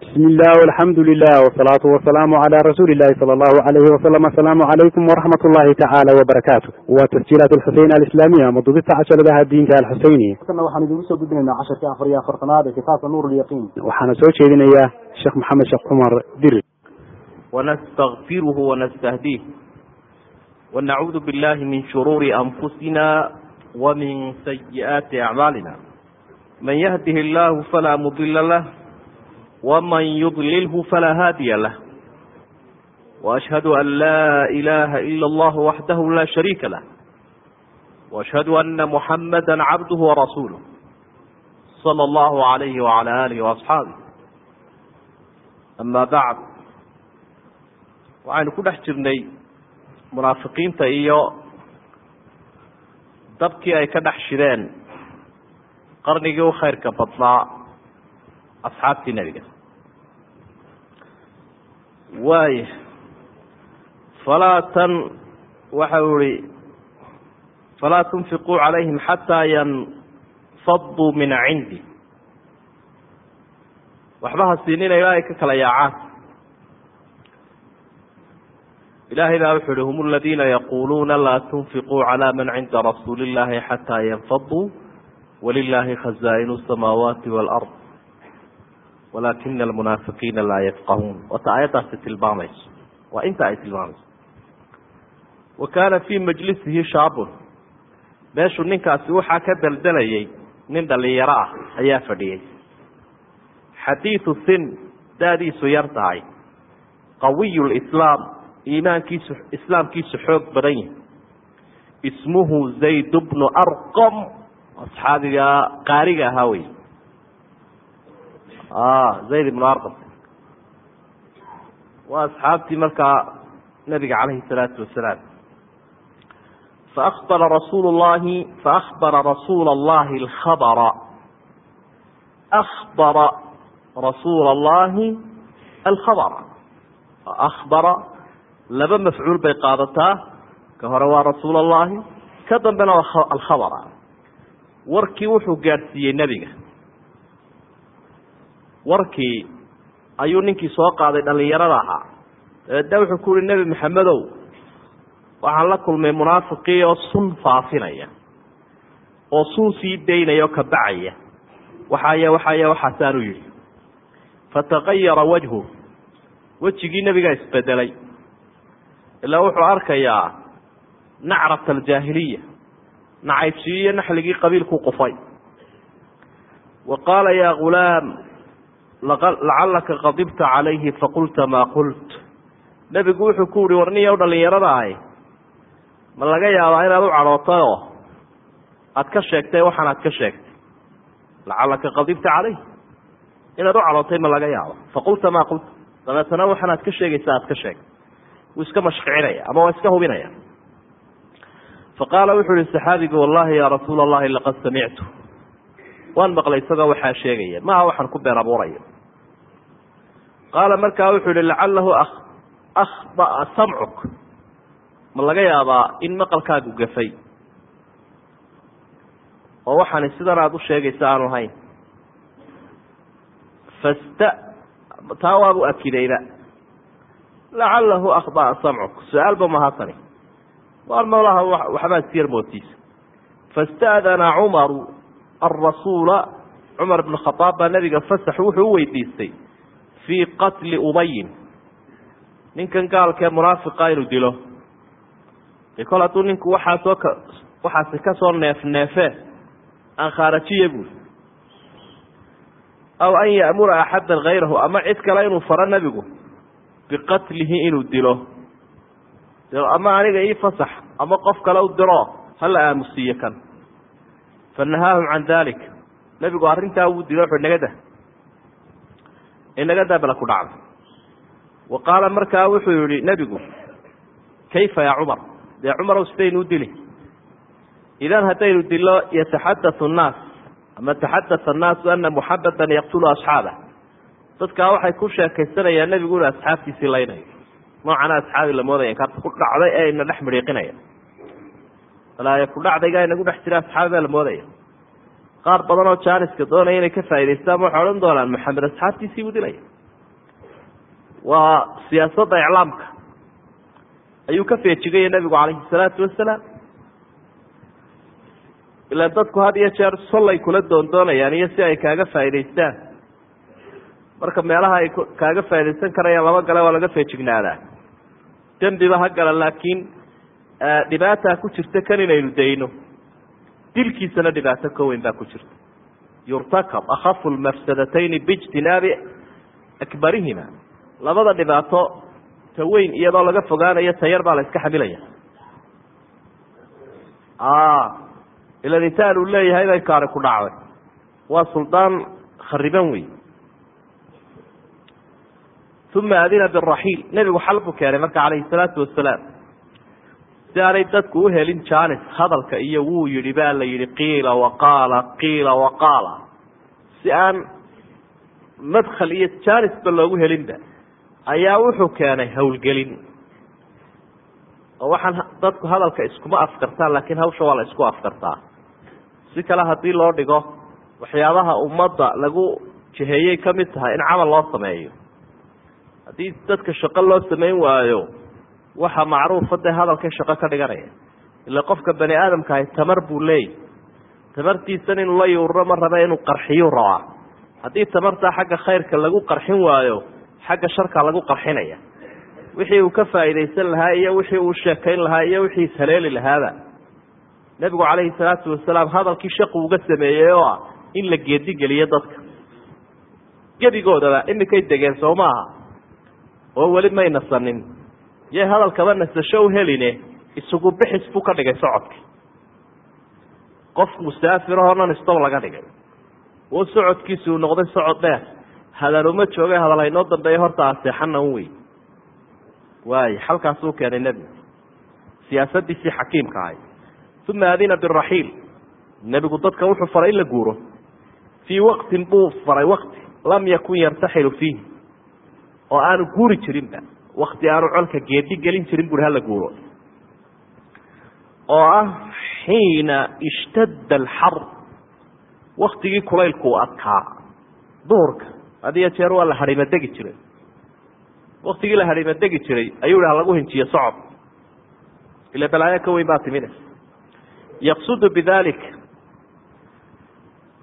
bismi illah alxamdu lilah wsalaatu wasalaamu cala rasuuli illahi sala allahu alayhi wasalam asalaamu calaykum waraxmat ullahi tacaala wabarakaatu waa tasjiilaat alxuseyn alislaamiya ama dubista diinka alxuseyniya kana waxaan idinku soo gudbinaynaa casharka afar iyo afartanaad ee kitaabka nuur lyaqiin waxaana soo jeedinayaa sheekh maxamed sheekh cumar diri wanastakfiruhu wanastahdiih wanacuudu billahi min shuruuri anfusina wa min sayi'aati acmaalina man yahdih illahu falaa mudila lah ومن يضلله فلا هادي له وأشهد أن لا إله إلا الله وحده لا شريك له وأشهد أن محمدا عبده ورسوله صلى الله عليه وعلى آله وأصحابه أما بعد waxaynu ku dhex jirnay munaafiqiinta iyo dabkii ay ka dhex shideen qarnigii u khayrka badnaa asxaabtii nebiga waaya falaa tan waxa uu ihi falaa tunfiquu calayhim xataa yanfaduu min cindi. Waxba ha siinina ilaa ay ka kala yaacaan. Ilaahay baa wuxuu ihi hum aladiina yaquuluuna laa tunfiquu calaa man cinda rasuuli illaahi xataa yanfaduu walilaahi khazaa-inu samaawaati waalard walaakina almunaafiqiina laa yafqahuun wata aayaddaasi tilmaamayso. Waa inta ay tilmaamayso. Wa kaana fii majlisihi shaabun. Meeshuu ninkaasi waxaa ka deldelayay nin dhalinyaro ah ayaa fadhiyey xadiidu sin daadiisu yar tahay. Qawiy lislaam iimaankiisu islaamkiisu xoog badan yahi ismuhu zayd bnu arqam asxaabiga qaariga ahaa wey zayd ibnu arqam waa asxaabtii markaa nabiga calayhi salaatu wasalaam faakbara rasuul llahi faakbara rasuula allahi alkhabara akbara rasuula allahi alkhabara akbara laba mafcuul bay qaadataa ka hore waa rasuul allahi ka dambena alkhabara warkii wuxuu gaadhsiiyey nebiga warkii ayuu ninkii soo qaaday dhallinyarada ahaa. Dabeedna wuxuu ku uhi nebi maxamedow waxaan la kulmay munaafiqii oo sun faafinaya oo sun sii daynaya oo kabacaya waxaaya waxaaya waxaasaanu yidhi fataqayara wajhu. Wejigii nebigaa isbedelay. Ilaa wuxuu arkayaa nacrat aljaahiliya nacaybsiiyo naxligii qabiilku qufay. Wa qaala yaa gulaam lacalaka qadibta calayhi faqulta maa qult. Nebigu wuxuu ku uhi warniya u dhallinyarada ahi ma laga yaabaa inaad u cadhootay oo aad ka sheegtay waxaan aad ka sheegtay. Lacalaka qadibta calayh inaad u cadhootay ma laga yaaba faqulta maa qulta dabeetana waxaan aad ka sheegaysa aad ka sheegtay. Wuu iska mashqicinaya ama waa iska hubinaya faqaala wuxuu ihi saxaabigu wallahi yaa rasuula allahi laqad samictu waan maqlay isagoo waxaa sheegaya. Maaha waxaan ku been abuurayo qaala markaa wuxuu yihi lacalahu akhdaa samcuk. Ma laga yaabaa in maqalkaagu gafay. Oo waxaani sidan aada u sheegaysa aanu ahayn fasta taa waabu akidayba lacalahu akhdaa samcuk. Su'aalba mahatani waar molaha waxbaa siyar mootiisa. Fasta'dana cumaru arasuula cumar bn khadaab baa nabiga fasax wuxuu u weydiistay fii qatli ubayin ninkan gaalkee munaafiqa inuu dilo de kol hadduu ninku waxaasoo ka waxaasi ka soo neef neefee aan khaarajiya buuri aw an ya'mura axadan hayrahu ama cid kale inuu faro nebigu biqatlihi inuu dilo ama aniga ii fasax ama qof kale u diro hala aamusiiyo kan fanahaahum can dalik nebigu arrintaa wuu dilo wuxu inagada inagadaa bala ku dhacda wa qaala markaa wuxuu yihi nebigu kayfa ya cumar dee cumarow sidaynu u dili idan haddaynu dilo yataxaddathu nnaas ama taxadatha annaasu ana muxamadan yaqtulu asxaabah dadkaa waxay ku sheekaysanayaan nebigu inu asxaabtiisii laynayo noocana asxaabi la moodaya inkaarta ku dhacday ee ina dhex midhiiqinaya walaaya ku dhacdayga inagu dhex jira asxaabi baa la moodaya. Qaar badan oo jaaniska doonaya inay ka faa'idaystaan waxay odhan doonaan maxamed asxaabtiisii buu dilaya. Waa siyaasadda iclaamka. Ayuu ka feejigaya nebigu calayhi salaatu wasalaam ilaan dadku had iyo jeer sollay kula doondoonayaan iyo si ay kaaga faa'idaystaan marka meelaha ay kaaga faaidaysan karayaan laba gale waa laga feejignaadaa dembiba ha gala laakiin dhibaataa ku jirta kan inaynu dayno dilkiisana dhibaato ka weyn baa ku jirta. Yurtakab akhafu lmafsadatayni biijtinaabi akbarihima. Labada dhibaato ta weyn iyadoo laga fogaanayo tayar baa la iska xamilaya. Ilan intaan uu leeyahay bay kaari ku dhacday. Waa suldaan khariban wey uma adina biraxiil nebigu xal keenay marka calayhi salaatu wasalaam si aanay dadku u helin janis hadalka iyo wuu yihi baa la yihi qiila waqaala qiila waqaala si aan madkhal iyo janisba loogu helinba ayaa wuxuu keenay howlgelin. Oo waxaan dadku hadalka iskuma afkartaan laakiin hawsha waa la isku afkartaa. Si kale haddii loo dhigo waxyaabaha ummadda lagu jiheeyey ka mid tahay in camal loo sameeyo. Haddii dadka shaqo loo samayn waayo waxa macruufa dee hadalkay shaqo ka dhiganaya. Ila qofka bani aadamkahay tamar buu leeyay tamartiisan inuu la yuururo ma rabe inuu qarxiyuu rabaa. Haddii tamartaa xagga khayrka lagu qarxin waayo xagga sharka lagu qarxinaya. Wixii uu ka faa'iidaysan lahaa iyo wixii uu sheekayn lahaa iyo wixii ishaleeli lahaaba nebigu calayhi salaatu wasalaam hadalkii shaqu uga sameeyey oo ah in la geedigeliyo dadka. Gebigoodaba iminkay degeen soo maaha oo weli may nasanin yay hadalkaba nasasho u heline isugu bixis buu ka dhigay socodki qof musaafirahoo non stop laga dhigay. Oo socodkiisu uu noqday socod dheer. Hadaluma jooga hadal haynoo dambeeya horta aseexana un wey waay xalkaasuu keenay nebigu siyaasadiisii xakiimka ahay. Uma adina biraxiil nebigu dadka wuxuu faray in la guuro. Fii waqtin buu faray waqti lam yakun yartaxilu fiihi. Oo aanu guuri jirinba wakti aanu colka geedi gelin jirin buri hala guuro. Oo ah xiina ishtadda alxar waktigii kulaylkuu adkaa. Duhurka hadiyo jeer waa la harimadegi jiray. Waktigii la harimadegi jiray ayuu ha lagu hinjiye socod. Ila balaayo ka weyn baa timid. Yaqsudu bidalik.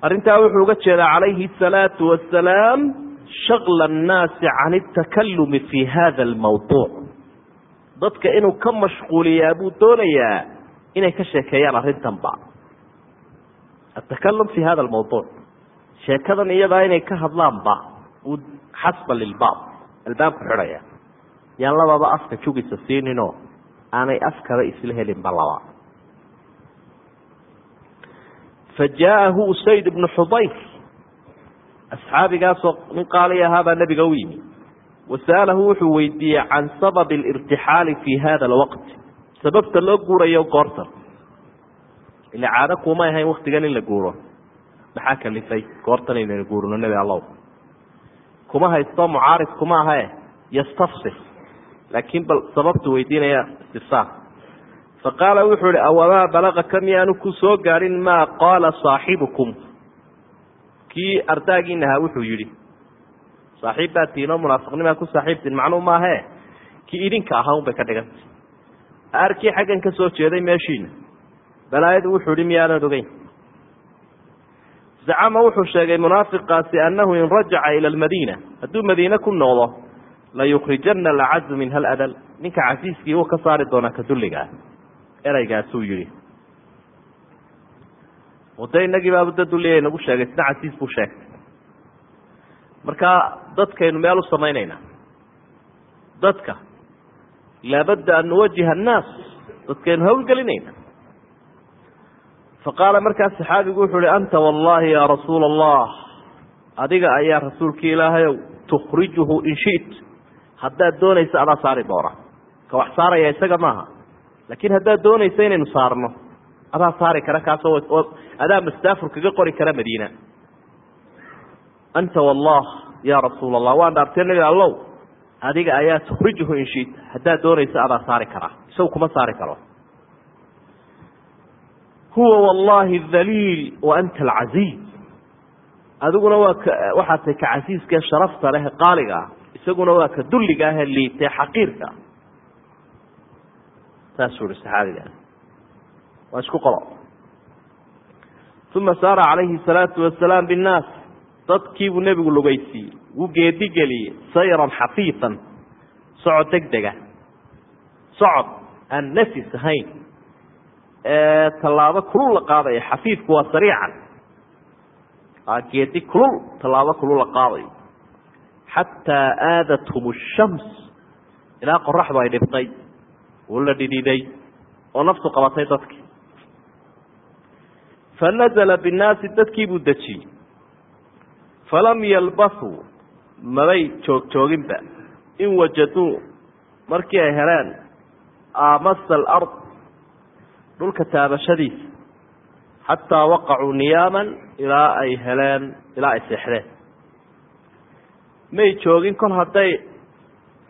Arrintaa wuxuu uga jeedaa calayhi asalaatu wasalaam shakla annaasi can altakalumi fi hada almawduuc dadka inuu ka mashquuliyaa buu doonayaa inay ka sheekeeyaan arrintanba atakalum fi hada almawduuc sheekadan iyadaa inay ka hadlaanba uu xasba lilbaab albaabku xidhaya. Yaan lababa afka jugisa siininoo aanay afkaba isla helinba laba. Fa usayd ibnu xudayr asxaabigaasoo nin qaali ahaabaa nebiga u yimi. wasa'alahu wuxuu weydiiyey can sababi alirtixaali fi hada alwaqt sababta loo guurayo goortan ila caado kumay ahayn waktigan in la guuro. maxaa kalifay? goortan inaynu guurino nebi allow. kuma haysto mucaarid kuma ahae yastafsir. laakiin bal sababtu weydiinaya istifsaar faqaala wuxuu ihi awamaa balagaka miyaanu ku gaadhin maa qaala saaxibukum kii ardaagiina ahaa wuxuu yidhi saaxiib baa tiinoo munaafiqnimaa ku saaxiibtiin macnuu maahe? Kii idinka ahaa un bay ka dhigantay arkii xaggan ka soo jeeday meeshiina. Balaayadu wuxuu ihi miyaanan ogeyn. Zacama wuxuu sheegay munaafiqaasi annahu in rajaca ila almadiina hadduu madiine ku noqdo layukrijana alacazu minha aladal ninka casiiskii wuu ka saari doonaa ka dulligaa ereygaasuu yihi wade inagii baabuda dulliga nagu sheegay sina casiis buu sheegtay. Marka dadkaynu meel u samaynaynaa. Dadka laabadda an nuwajiha annaas dadkaynu hawlgelinayna faqaala markaas saxaabigu wuxuu uhi anta wallahi ya rasuula allah adiga ayaa rasuulkii ilaahayow tukhrijuhu in shit haddaad doonaysa adaa saari doona ka wax saaraya isaga maaha. Laakiin haddaad doonaysa inaynu saarno adaa saari kara kaasoo adaa mastaafur kaga qori kara madiina. Anta wallah ya rasuula allah waan dhaartay nabi allow. Adiga ayaa tukhrijuhu in shit haddaad doonaysa adaa saari karaa isagu kuma saari karo. Huwa wallahi dhaliil wa anta alcaziiz adiguna waa waxaad tahay ka casiiskae sharafta leh qaaliga. Ah isaguna waa ka dulliga ahee liitee xaqiirka. Saasuu ihi saxaabiga waa isku qolo. Uma saara calayhi salaatu wasalaam binnaas. Dadkiibuu nebigu lugaysiiyey wuu geedigeliyey sayran xafiifan socod deg dega socod aan nafis ahayn. Ee tallaabo kulul la qaadaya. Xafiifku waa sariican. Geedi kulul tallaabo kulul la qaadayo. Xataa aadathum shams ilaa qoraxdu ay dhibtay. Oo la dhidhiday oo naftu qabatay dadkii fanazla binnaasi dadkii buu dejiyey falam yalbasuu mabay joog jooginba in wajaduu markii ay heleen amasa alard dhulka taabashadiisa xataa waqacuu niyaaman ilaa ay heleen ilaa ay seexdeen may joogin kol hadday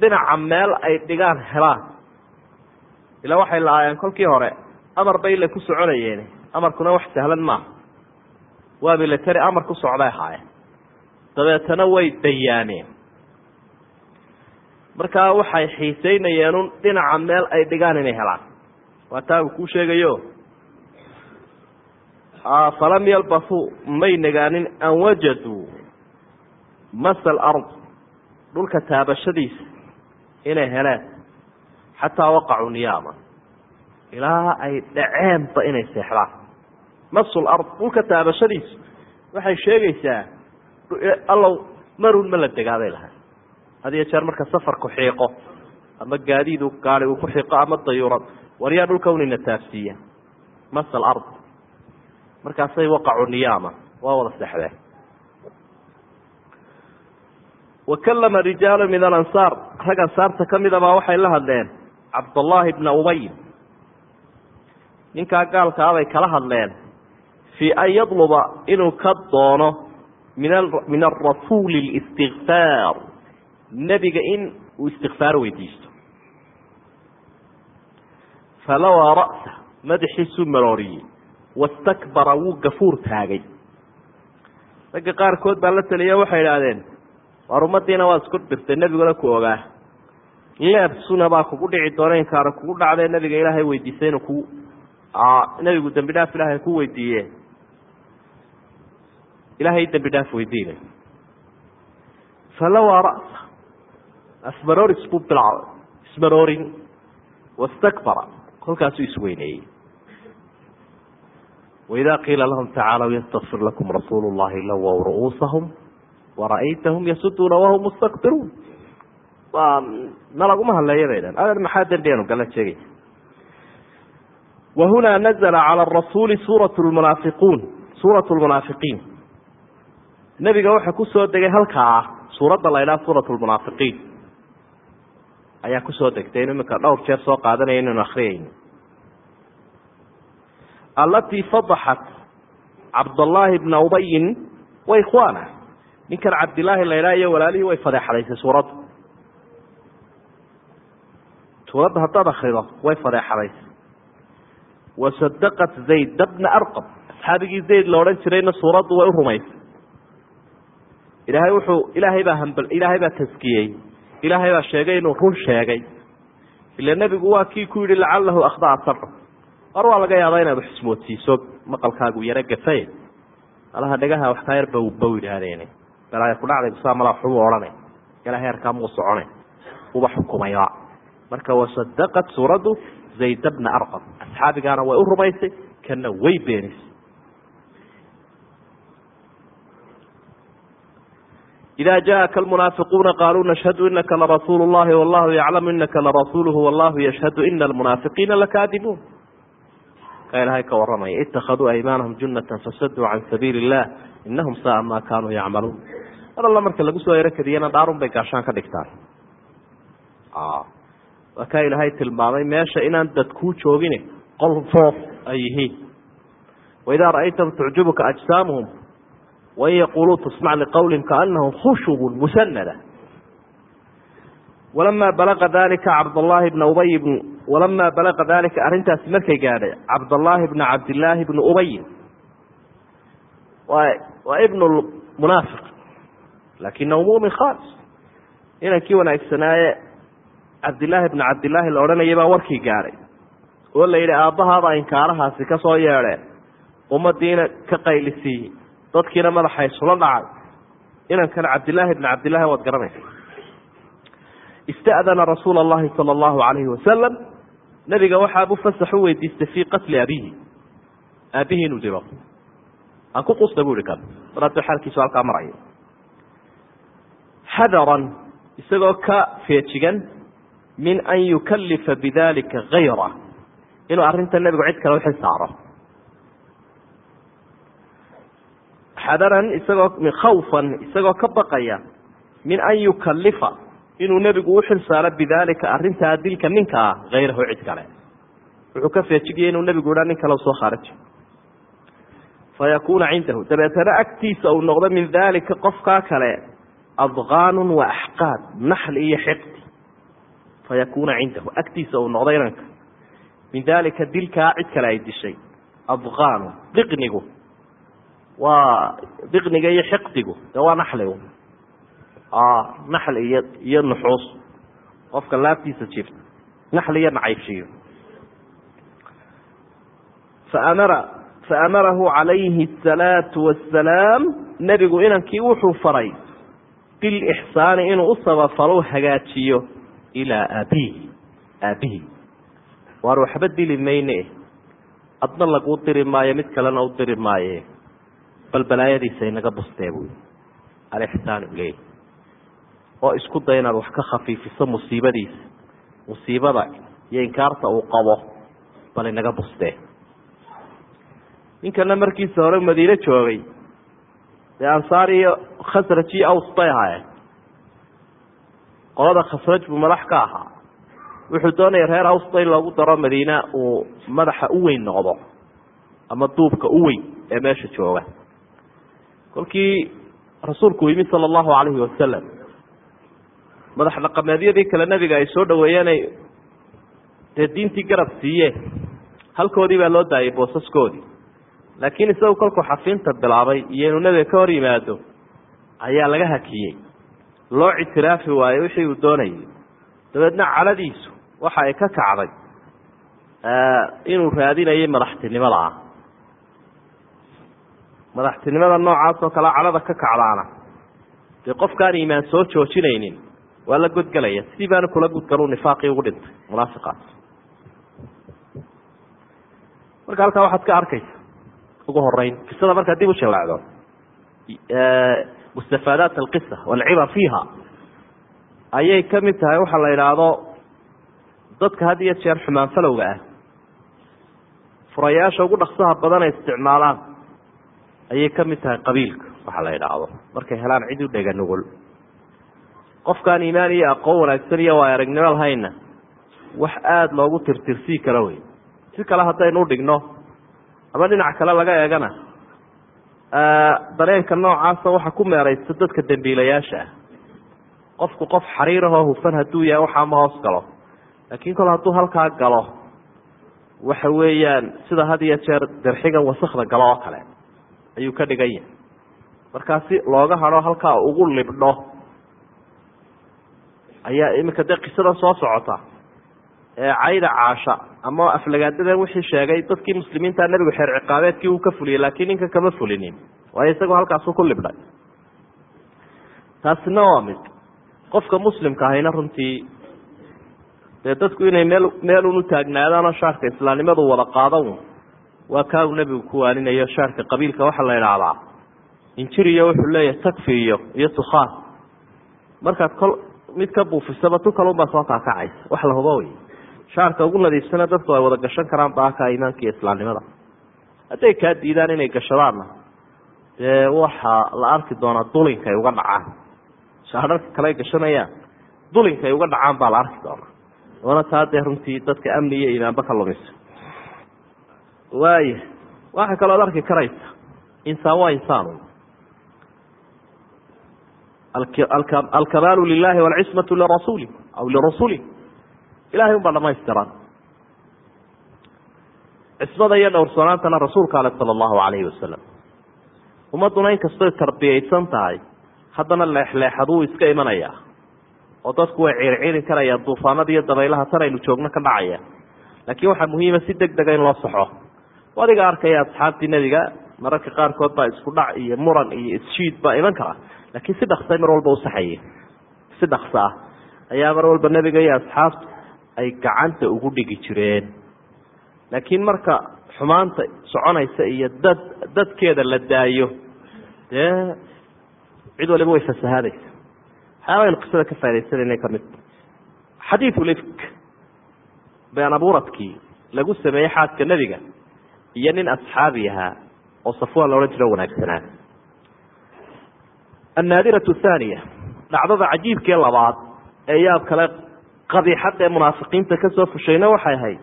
dhinaca meel ay dhigaan helaan ilaa waxay la-aayeen kolkii hore amar bay ila ku soconayeen amarkuna wax sahlan maaha waa milatari amar ku socday ahaayeen dabeetana way dayaaneen. Markaa waxay xiiseynayeenun dhinaca meel ay dhigaan inay helaan. Waa taa uu kuu sheegayo. Falam yalbasuu may nagaanin an wajaduu masa alard dhulka taabashadiisa inay heleen xataa waqacuu niyaama ilaa ay dhaceenba inay seexdaan masu lard dhulka taabashadiisu waxay sheegaysaa allow marun ma la degaaday lahay had iyo jeer marka safarku xiiqo ama gaadiidu gaali uu ku xiiqo ama dayuurad waryaa dhulka unina taabsiiya. Masa alard markaasay waqacu niyaama waa wada seexdeen wa kalama rijaalu min alansaar rag ansaarta ka midabaa waxay la hadleen cabdullaahi bna ubay ninkaa gaalkaa bay kala hadleen fii an yadluba inuu ka doono min arasuuli listikfaar nebiga in uu istikfaar weydiisto. Falawaa ra'sa madaxiisuu marooriyey wastakbara wuu gafuur taagay. Ragga qaarkood baa la taliya waxay idhaahdeen waar ummadiina waad isku dirtay nebiguna ku ogaa. Leebsuna baa kugu dhici doona inkaara kugu dhacdee nabiga ilaahay weydiisay inuu ku nebigu dembi dhaaf ilaahay ku weydiiye ilaahay dembi dhaaf weydiinay falawaa ra'sa asmarooris buu bilcabay ismaroorin wastakbara kolkaasuu isweyneeyey. Waidaa qiila lahum tacaalow yastakfir lakum rasuulu llahi lawow ru'uusahum wara'aytahum yasuduuna wahum mustakbiruun waa na laguma hadleeya bay dhan maxaa dembianu gala sheegaysa wa hunaa nazla cala rasuuli suurat lmunaafiquun suurat lmunaafiqiin nebiga waxaa ku soo degay halkaa suuradda la ydhaha suurat lmunaafiqiin ayaa ku soo degtay inu iminka dhowr jeer soo qaadanaya inaynu akriyayno alatii fadaxat cabdallaahi bna ubayin wa ikhwaana ninkan cabdilaahi la ydhaha iyo walaalihii way fadeexadaysay suuradda suuradda haddaad akrido way fadeexadaysay wasadaqat zayd bna arqab asxaabigii zayd la odhan jirayna suuraddu way u rumaysay ilaahay wuxuu ilaahay baa hambal ilaahay baa taskiyey ilaahay baa sheegay inuu run sheegay ila nebigu waa kii ku yidhi lacalahu akhdaa sabr war waa laga yaabaa inaad xismoodsiiso maqalkaagu yaro gafaye malaha dhegaha wax kaa yar bawbaw yidhaahdeen balaaya kudhacday saa malaa waxumu odhanay ilaahay arkaa muu socone uba xukumayba marka wasadaqat suuraddu zayd bna arqab asxaabigaana way u rumaysay kana way beenisay ida jaءaka almunaafiquuna qaluu nashhadu inaka larasuulu llahi wallahu yaclamu inaka larasuuluhu wallahu yashhadu ina almunaafiqiina lakaadibuun ka ilahay ka waramaya itakaduu aymaanahum junata fasaduu can sabiili illah inahum saaa ma kanuu yacmaluun mar alla marka lagu soo ero dhaarun bay gaashaan ka dhigtaan waa kaa ilaahay tilmaamay meesha inaan dad kuu joogin qol foof ay yihiin waidaa ra'aytahum tucjibuka ajsaamuhum wain yaquluu tasmac liqowlihim kaanahum khushubun musanada walama balaqa dalika cabdallaahi bna ubay bn walama balaqa dalika arrintaasi markay gaadhay cabdallaahi bna cabdillaahi bni ubayin waa waa ibn munaafiq lakinahu mumin khaalis inankii wanaagsanaaye cabdillaahi bni cabdillaahi la odhanayay baa warkii gaadhay oo la yidhi aabbahaabaa inkaarahaasi ka soo yeedheen ummadiina ka qaylisiiyey dadkiina madaxa isula dhacay. Inankana cabdillaahi bni cabdillahi waad garanaysa. Ista'dana rasuula allahi sala allahu calayhi wasalam nebiga waxaabu fasax u weydiistay fii qatli abihi aabihii inuu dilo aan ku qusta bu ihi kan. Mar hadduu xaalkiisu halkaa marayo xadaran isagoo ka feejigan min an yukalifa bidalika gayra inuu arrinta nebigu cid kale uxil saaro. Xadaran isagoo khawfan isagoo ka baqaya min an yukalifa inuu nebigu uxil saaro bidalika arrintaa dilka ninka ah hayrahu cid kale. Wuxuu ka feejigaya inuu nebigu idhaa nin kale soo khaaraji fayakuuna cindahu. Dabeetana agtiisa uu noqdo min dalika qofkaa kale adqaanun wa axqaad naxli iyo xiqdi fayakuuna cindahu agtiisa uu noqdo inanka min dalika dilkaa cid kale ay dishay adqaanu diqnigu waa diqniga iyo xiqdigu de waa naxligu naxli iyo iyo nuxuus qofka laabtiisa jirta naxli iyo nacaybshiyo faamara faamarahu calayhi asalaatu wassalaam nebigu inankii wuxuu faray bilixsaani inuu u sabafalo hagaajiyo ilaa aabihi aabihi waar waxba dili mayne adna laguu diri maayo mid kalena u diri maaye bal balaayadiisa inaga bustee buui alixsaan ileyh oo isku day inaad wax ka khafiifiso musiibadiisa musiibada iyo inkaarta uu qabo bal inaga bustee ninkana markiisa hore madiine joogay dee ansaar iyo khasraj iyo aws bay ahaayeen qolada khasraj buu madax ka ahaa. Wuxuu doonaya reer awsta in loogu daro madiina uu madaxa u weyn noqdo ama duubka u weyn ee meesha jooga. Kolkii rasuulku yimi sala allahu calayhi wasalam madax dhaqameedyadii kale nebiga ay soo dhaweeyeenay dee diintii garab siiyeen. Halkoodii baa loo daayay boosaskoodii. Laakiin isagu kolkuu xafiinta bilaabay iyo inuu nebiga ka hor yimaado ayaa laga hakiyey loo ictiraafi waayo wixii uu doonayay. Dabeedna caladiisu waxa ay ka kacday inuu raadinayay madaxtinimada ah. Madaxtinimada noocaas oo kale calada ka kacdaana. Dee qofkaan iimaan soo joojinaynin waa la godgelaya sidii baana kula gudgaluu nifaaqii ugu dhintay munaafiqaas marka halkaa waxaad ka arkaysa ugu horeyn qisada markaa dib u jawacdo mustafaadaat alqisa walcibar fiiha ayay ka mid tahay waxaa la idhaahdo dadka had iyo jeer xumaan falowga ah furayaasha ugu dhaksaha badan ay isticmaalaan ayay ka mid tahay qabiilka waxaa la idhaahdo markay helaan cid u dhega nugul qofkaan iimaan iyo aqoon wanaagsan iyo waa aragnimo lahayna wax aada loogu tirtirsii kara wey si kale haddaynu udhigno ama dhinac kale laga eegana dareenka noocaasa waxa ku meeraysta dadka dembiilayaasha ah. Qofku qof xariirahoo hufan hadduu yahay waxaa ma hoos galo. Laakiin kol hadduu halkaa galo waxa weeyaan sida had iyo jeer dirxiga wasakda galo oo kale ayuu ka dhigan yahay. Markaa si looga hadho halkaa ugu libdho ayaa iminka dee qisada soo socota cayda caasha. Ama aflagaadadan wixii sheegay dadkii muslimiinta nebigu xeer ciqaabeedkii uu ka fuliyey laakiin ninka kama fulinin. Waayo isagoo halkaasu ku libdhay taasina waa mid. Qofka muslimka ahayna runtii dee dadku inay meel meelun u taagnaadaanoo shaarka islaamnimadu wada qaadan waa kaa uu nebigu ku waaninayo shaarka qabiilka waxaa la idhaahdaa injiriyo wuxuu leeyahay takfi iyo iyo tukhaan markaad kol mid ka buufisaba tu kalunbaa soo kaakacaysa wax la hubo shaarka ugu nadiifsana dadku ay wada gashan karaan baaka iimaanka iyo islaamnimada. Hadday kaa diidaan inay gashadaanna dee waxaa la arki doonaa dulinka ay uga dhacaan. Shaararka kale ay gashanayaan dulinka ay uga dhacaan baa la arki doonaa. Wana taa dee runtii dadka amni iyo iimaanba ka lumisa waaya waxaa kalooad arki karaysa insaan waa insaan. Alkamaalu lilahi walcismatu lirasuuli aw lirasuli ilahay un baa dhamaystiran. Cismada iyo dhowrsanaantana rasuulka ale sala allahu calayhi wasalam ummadduna inkastoy tarbiyaysan tahay haddana leexleexad wuu iska imanayaa. Oo dadku way ciirciiri karayaan duufaanada iyo dabaylaha tan aynu joogno ka dhacaya. Laakiin waxaa muhiima si deg dega in loo saxo. Adiga arkaya asxaabtii nebiga mararka qaarkood baa isku dhac iyo muran iyo isshiid baa iman kara. Laakiin si dhaksa mar walba usaxayay si dhaksa ah. Ayaa mar walba nebiga iyo asxaabtu ay gacanta ugu dhigi jireen. Laakiin marka xumaanta soconaysa iyo dad dadkeeda la daayo dee cid waliba way fasahadaysa waxyaabaynu qisada ka faidaysanayna ka mid xadiiu lifk been abuuradkii lagu sameeyey xaaska nebiga iyo nin asxaabi ahaa oo safwaan la odhan jiro wanaagsanaa annaadiratu thaniya dhacdada cajiibkee labaad ee yaab kale qabiixadda ee munaafiqiinta ka soo fushayna waxay ahayd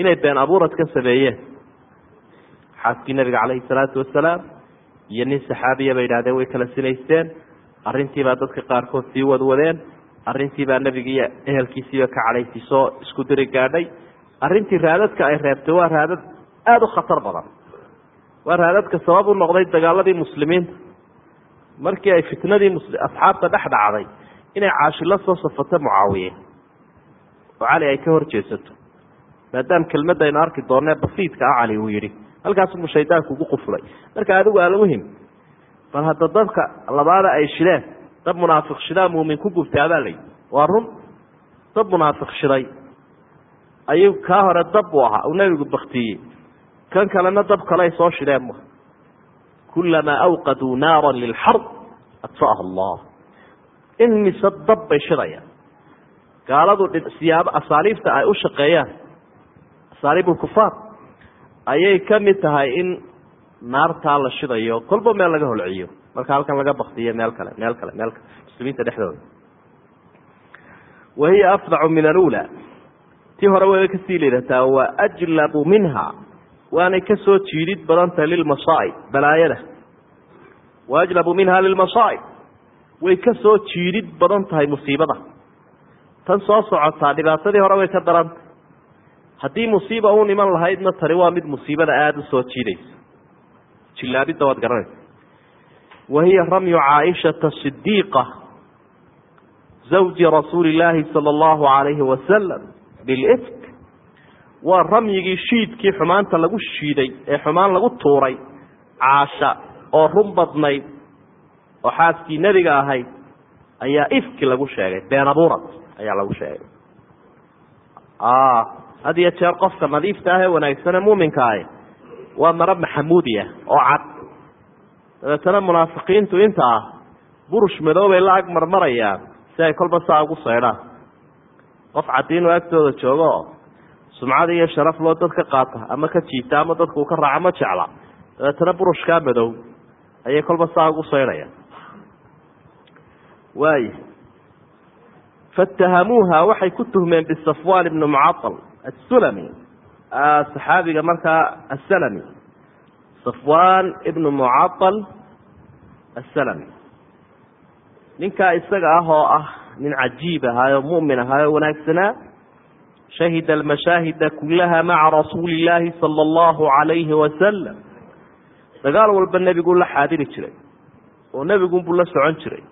inay been abuurad ka sameeyeen. Xaaskii nabiga calayhi salaatu wasalaam iyo nin saxaabiya bay yidhahdeen way kala sinaysteen. Arrintiibaa dadka qaarkood sii wadwadeen arrintiibaa nebiga iyo ehelkiisiiba ka cadhaysiisoo isku diri gaadhay. Arrintii raadadka ay reebtay waa raadad aada u khatar badan. Waa raadadka sabab u noqday dagaaladii muslimiinta. Markii ay fitnadii asxaabta dhex dhacday inay caashilo soo safato mucaawiye oo cali ay ka hor jeesato maadaama kelmadda aynu arki doonee basiidka ah cali uu yidhi halkaasubuu shaydaanku ugu quflay. Marka adigu almuhim bal hadda dadka labaada ay shideen dab munaafiq shidaa muumin ku gubtaabaa layi waa run dab munaafiq shiday. Ayuu kaa hore dab buu ahaa uu nebigu baktiyey kan kalena dab kale ay soo shideen ma kulamaa awqaduu naara lilxarb adfa'aha allah. In mise dab bay shidayaan gaaladu siyaabo asaaliibta ay u shaqeeyaan asaaliib lkufaar ayay ka mid tahay in naartaa la shidayo kolba meel laga holciyo marka halkan laga baktiyo meel kale meel kale meel kale muslimiinta dhexdooda. Wa hiya afdacu min alula tii hore way ka sii liidataa wa ajlabu minha waanay ka soo jiidid badan tahay lilmasaaib balaayada. Wa ajlabu minha lilmasaaib way ka soo jiidid badan tahay musiibada tan soo socotaa dhibaatadii hore way ka daranta haddii musiiba u niman lahaydna tani waa mid musiibada aada u soo jiidaysa. Jilaabidda waad garanaysa wa hiya ramyu caaishata sidiiqa zawji rasuuli illaahi sala allahu alayhi wasalam bilifk. Waa ramyigii shiidkii xumaanta lagu shiiday ee xumaan lagu tuuray caasha oo run badnayd oo xaaskii nebiga ahayd ayaa ifki lagu sheegay been abuurad ayaa lagu sheegay. Had iyo jeer qofka nadiifta ah ee wanaagsane muuminka ahi waa maro maxamuudiya oo cad. Dabeetana munaafiqiintu inta ah burush madoobay la ag marmarayaan si ay kolba saa ugu saydhaan qof cadiinoo agtooda joogo oo sumcad iyo sharaf loo dad ka qaata ama ka jiita ama dadku ka raaca ma jecla. Dabeetana burushkaa madow ayay kolba saa ugu saydhayaan waaya faitahamuuha waxay ku tuhmeen bisafwan ibni mucaal asulami saxaabiga markaa asalami safwan ibnu mucaal asalami ninkaa isaga ah oo ah nin cajiib ahaayo mumin ahaayo wanaagsanaa shahida almashaahida kulaha maca rasuuli illaahi sala allahu alayhi wasalam dagaal walba nebiguu la xaadiri jiray oo nebigunbuu la socon jiray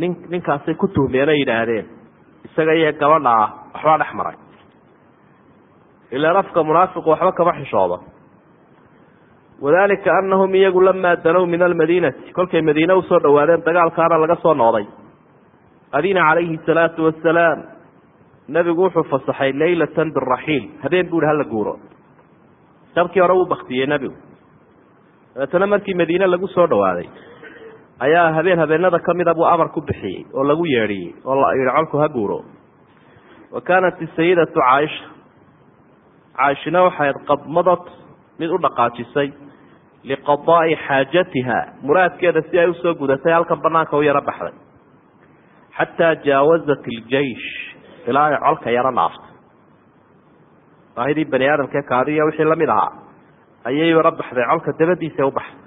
nin ninkaasay ku tuhmeen ay yidhaahdeen. Isaga iyo gabadha ah waxbaa dhex maray. Ilaan afka munaafiqu waxba kama xishoodo wadalika anahum iyagu lamaa danow min almadiinati. Kolkay madiine u soo dhawaadeen dagaalkaana laga soo noqday. Adina calayhi salaatu wasalaam nebigu wuxuu fasaxay leylatan biraxiil habeen bu ihi hala guuro. Dabkii hore wuu baktiyey nebigu. Dabeetana markii madiine lagu soo dhawaaday ayaa habeen habeenada kamida buu amar ku bixiyey oo lagu yeedhiyey oo la yihi colku ha guuro. Wa kaanat isayidatu caaisha. Caaishina waxayd qadmadad mid u dhaqaajisay liqadaa'i xaajatiha muraadkeeda si ay u soo gudatay halkan banaanka u yaro baxday. Xataa jaawazat iljeish ilaa ay colka yaro dhaaftay baahidii bani aadamkee kaadiya wixii la mid ahaa ayay yaro baxday colka dabadiisa u baxday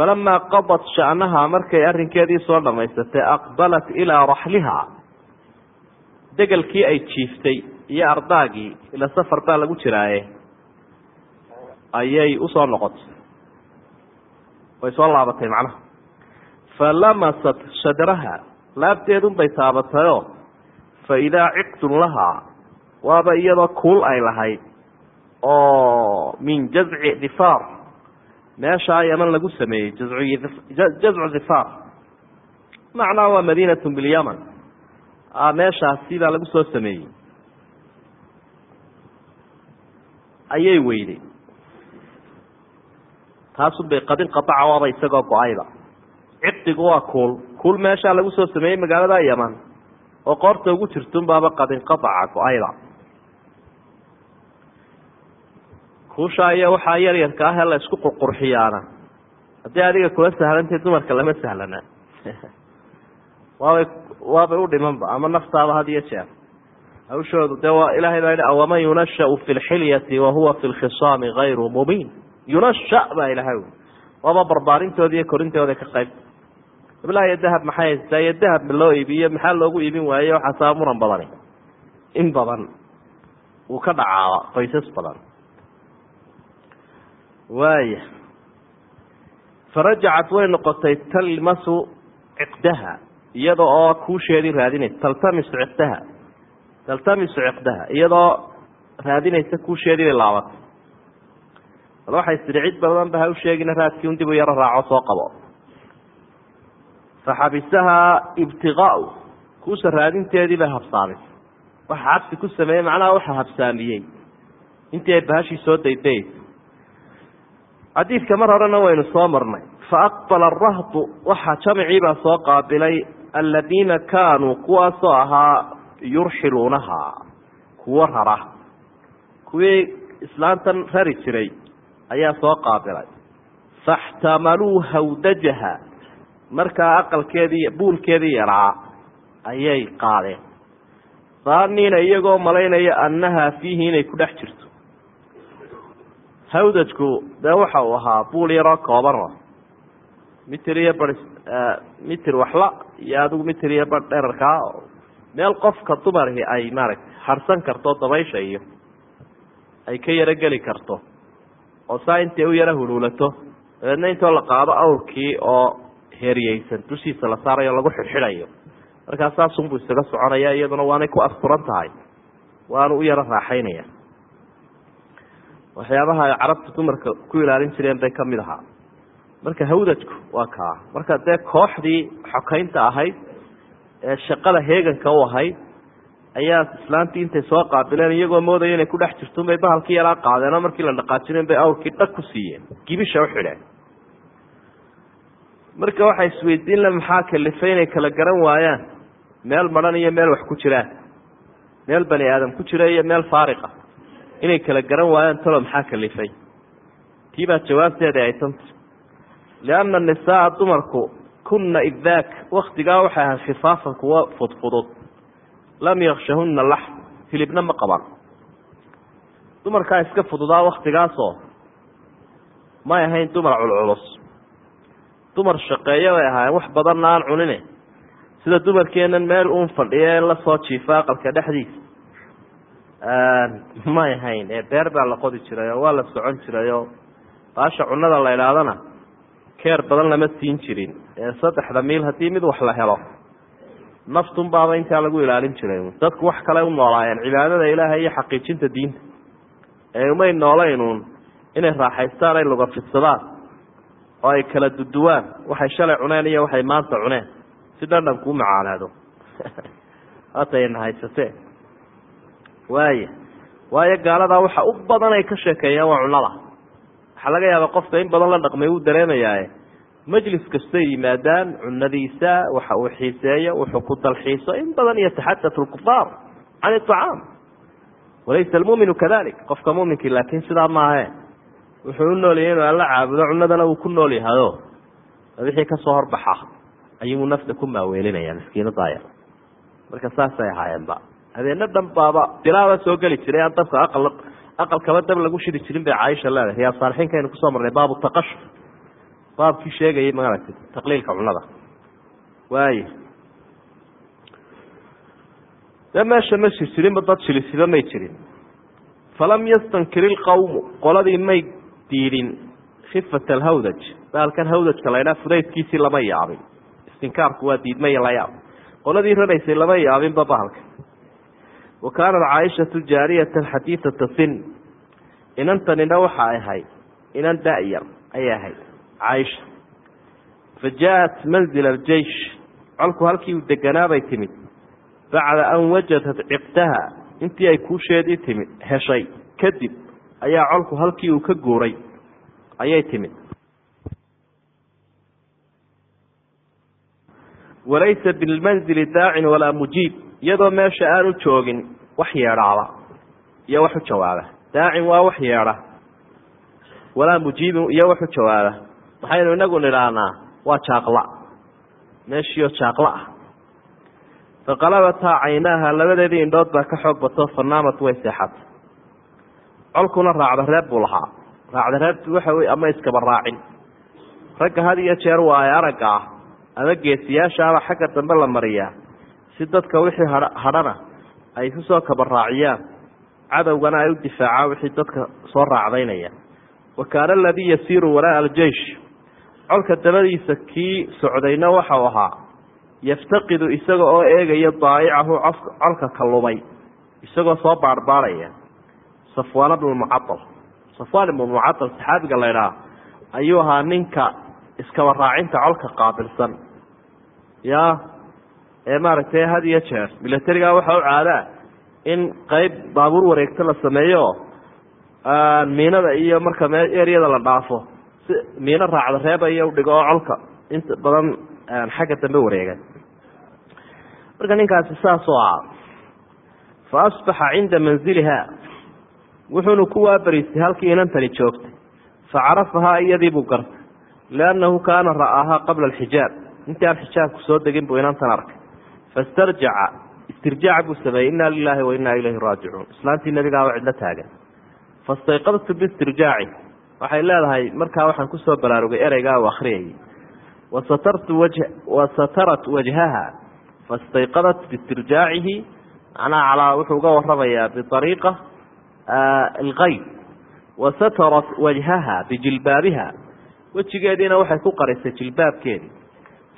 falamaa qadat sha'naha markay arrinkeedii soo dhammaysatay aqbalat ilaa raxliha degelkii ay jiiftay iyo ardaagii ila safar baa lagu jiraaye ayay u soo noqotay way soo laabatay macnaha falamasat shadraha laabteedunbay taabatayoo fa idaa ciqdun lahaa waaba iyadoo kuul ay lahayd oo min jazci difaar meeshaa yaman lagu sameeyey jazcu difaar macnaa waa madiinatu bilyaman meeshaasi baa lagu soo sameeyey. Ayay weyday. Taasunbay qadin qadaca waaba isagoo go'ayba. Ciqdigu waa kuul. Kuul meeshaa lagu soo sameeyey magaalada yaman. Oo qoorta ugu jirtunbaaba qadin qadaca go'ayba kuushaa iyo waxaa yaryarka ah ee la isku qurqurxiyaana. Haddii adiga kula sahlantay dumarka lama sahlana. Waabay waabay u dhimanba ama naftaaba had iyo jeer. Hawshoodu dee waa ilahay baa yihi awaman yunashau fi lxilyati wahuwa fi lkhisaami gayru mubiin. Yunasha baa ilahay ui waaba barbaarintoodi iyo korintooda ka qayb. Iblaha iyo dahab maxay haystaa? Iyo dahab ma loo iibiyo? Maxaa loogu iibin waaye waxaa saa muran badani. In badan wuu ka dhacaaba qoysas badan waaya farajacat way noqotay talmasu ciqdaha iyada oo kuusheedii raadinaysa taltamisu ciqdaha taltamisu ciqdaha iyadoo raadinaysa kuusheedii bay laabatay. Bal waxay tidhi cid badan ba ha u sheegina raadkii un dib u yaro raaco soo qabo. Faxabisahaa ibtigaau kuusa raadinteedii bay habsaamisay waxa xabsi ku sameeyey macnaha waxa habsaamiyey. Intii ay bahashii soo daydayaysa xadiidka mar horena waynu soo marnay. Faaqbala arahdu waxaa jamciibaa soo qaabilay aladiina kaanuu kuwaasoo ahaa yurxiluunaha kuwo rara. Kuwii islaantan rari jiray ayaa soo qaabilay. Faxtamaluu hawdajaha. Markaa aqalkeedii buulkeedii yaraa ayay qaadeen. Daaniina iyagoo malaynaya annahaa fiihi inay ku dhex jirto hawdajku dee waxa uu ahaa buul yaroo koobanoo mitir iyo bar mitir waxla iyo adigu mitir iyo bar dherarkaa meel qofka dumarhi ay maaragtay harsan karto dabaysha iyo ay ka yaro geli karto oo saa intay u yaro huluulato dabeedna intoo la qaado awrkii oo heeriyeysan dushiisa la saarayo lagu xidxidhayo markaa saasunbuu isaga soconaya iyaduna waanay ku asturan tahay. Waanu u yaro raaxaynaya waxyaabaha ay carabta dumarka ku ilaalin jireen bay ka mid ahaa. Marka hawdajku waa kaa. Marka dee kooxdii xokaynta ahayd ee shaqada heeganka u ahayd ayaa islaantii intay soo qaabileen iyagoo moodaya inay ku dhex jirto bay bahalkii yaraa qaadeen oo markii la dhaqaajinen bay awrkii dhag ku siiyeen. Gibisha uxidheen marka waxay isweydiin la maxaa kalifay inay kala garan waayaan? Meel madhan iyo meel wax ku jiraan. Meel bani aadam ku jira iyo meel faariqa inay kala garan waayaan talo maxaa kalifay tii baa jawaabteeda ay tanta. Lianna nisaaa dumarku kunna idaak waktigaa waxay ahayd khifaafan kuwa fudfudud. Lam yakshahunna lax hilibna ma qaban dumarkaa iska fududaa waktigaasoo may ahayn dumar culculus. Dumar shaqeeyo bay ahaayeen wax badanna aan cunine. Sida dumarkeenan meel uun fadhiya ee la soo jiifa aqalka dhexdiisa may ahayn. Ee beer baa la qodi jiray oo waa la socon jiray oo baasha cunada la idhaahdana keer badan lama siin jirin. Ee saddexda miil haddii mid wax la helo naftun baaba intaa lagu ilaalin jiray. Dadku wax kale u noolaayeen cibaadada ilaahay iyo xaqiijinta diinta. Ee umay noolaynuun inay raaxaystaan ay lugafidsadaan oo ay kala duduwaan waxay shalay cuneen iyo waxay maanta cuneen. Si dhandhanku u macaanaado haatayna waaya waayo gaaladaa waxa u badan ay ka sheekeeyaan waa cunada waxaa laga yaabaa qofka in badan la dhaqmay wuu dareemayaaye majlis kastay yimaadaan cunadiisa waxa uu xiiseeyo wuxuu ku dalxiiso in badan yataxadatu lkufaar can iطacaam walaysa almuminu kadalik qofka muminkii laakiin sidaa maahe wuxuu u noolyahay inuu alla caabudo cunadana uu ku nool yahayo wixii ka soo horbaxa ayuu nafta ku maaweelinaya miskiinadaaya marka saasay ahaayeenba habeeno dhan baaba bilaaba soo geli jiray aan dabka aqal aqalkaba dab lagu shidi jirin bay caaisha leedahay riyaa saalixiinkaynu ku soo marnay baabu taqashuf baabkii sheegayay maaragtay taqliilka cunada waaya dee meesha ma jir jirinba dad shilisiba may jirin. Falam yastankir ilqawmu qoladii may diidin khifat alhawdaj baalkan hawdajka la ydhaha fudaydkiisii lama yaabin. Istinkaarku waa diidmaya la yaab. Qoladii raraysay lama yaabinba bahalka wa kaanat caaishatu jaariyatan xadiidata sin inantanina waxa ay ahayd inan da-yar ayay ahayd caaisha fa jaa-at manzila aljeish colku halkii uu deganaabay timid bacda an wajadat ciqdaha intii ay kuusheedii timid heshay kadib ayaa colku halkii uu ka guuray ayay timid walaysa bilmanzili daacin walaa mujiib iyadoo meesha aanu joogin wax yeedhaaba iyo wax u jawaaba daacin waa wax yeedha walaa mujiibin iyo wax u jawaaba maxaynu inagu nidhaahnaa waa jaaqla. Meeshiioo jaaqla ah. Faqalabataa caynaaha labadeedii indhood baa ka xoog bato fanaamat way seexatay colkuna raacda reeb buu lahaa. Raacda reebtu waxa wey ama iskaba raacin. Ragga had iyo jeer waa aragga ah ama geesiyaashaaba xagga dambe la mariyaa si dadka wixii ha hadhana ay isu soo kaba raaciyaan cadowgana ay u difaacaan wixii dadka soo raacdaynaya. Wa kaana aladii yasiiru walaa aljeish colka dabadiisa kii socdayna waxau ahaa yaftaqidu isaga oo eegaya daa'icahu colka ka lumay isagoo soo baarbaaraya. Safwaan bnu mucadal safwaan ibnu mucadal saxaabiga la ydhaha ayuu ahaa ninka iskaba raacinta colka qaabilsan ya ee maaragtay had iyo jeer. Milatariga waxa u caadaa in qeyb baabuur wareegto la sameeyo miinada iyo marka me eryada la dhaafo si miino raacda reebaya udhigo oo colka. Inta badan xagga dambe wareega marka ninkaasi saasoo ahaa fa asbaxa cinda manziliha. Wuxuuna ku waabariistay halkii inantani joogtay. Fa carafahaa iyadii buu gartay liannahu kaana ra'aahaa qabla alxijaab. Intii aan xijaabku soo degin buu inantan arkay fastarjaca istirjaac buu sameeyey inna lilaahi wa ilayhi raajicuun islaantii nebigaaba cidlo taagan fastayqadtu biistirjaaci waxay leedahay markaa waxaan ku soo baraarugay ereygaa u akhriyayay wasatartu waj wasatarat wajhaha fastayqadat biistirjaacihi macnaha calaa wuxuu uga waramayaa biariiqa alkayb wasatarat wajhaha bijilbaabiha wejigeediina waxay ku qarisay jilbaabkeedii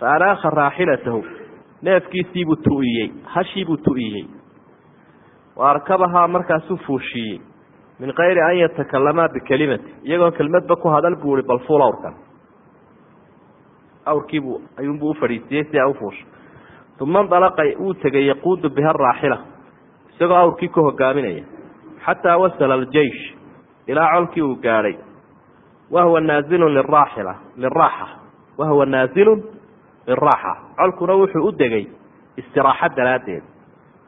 fa anaakha raaxilatahu neefkiisiibuu tu'iyey hashiibuu tu'iyey. Wa arkabahaa markaasuu fuushiiyey. Min kayri an yatakalamaa bikelimati iyagoon kelmadba ku hadal buu ihi bal fuul awrkan. Awrkiibuu ayuunbuu ufadhiisiyey si a ufuusha uma ndalaqa wuu tegay yaquudu biha raaxila. Isagoo awrkii ka hogaaminaya xataa wasala aljeish ilaa colkii uu gaadhay wahuwa naazilun liraaxila liraaxa wahuwa naazilun liraaxa colkuna wuxuu u degay istiraaxo daraaddeed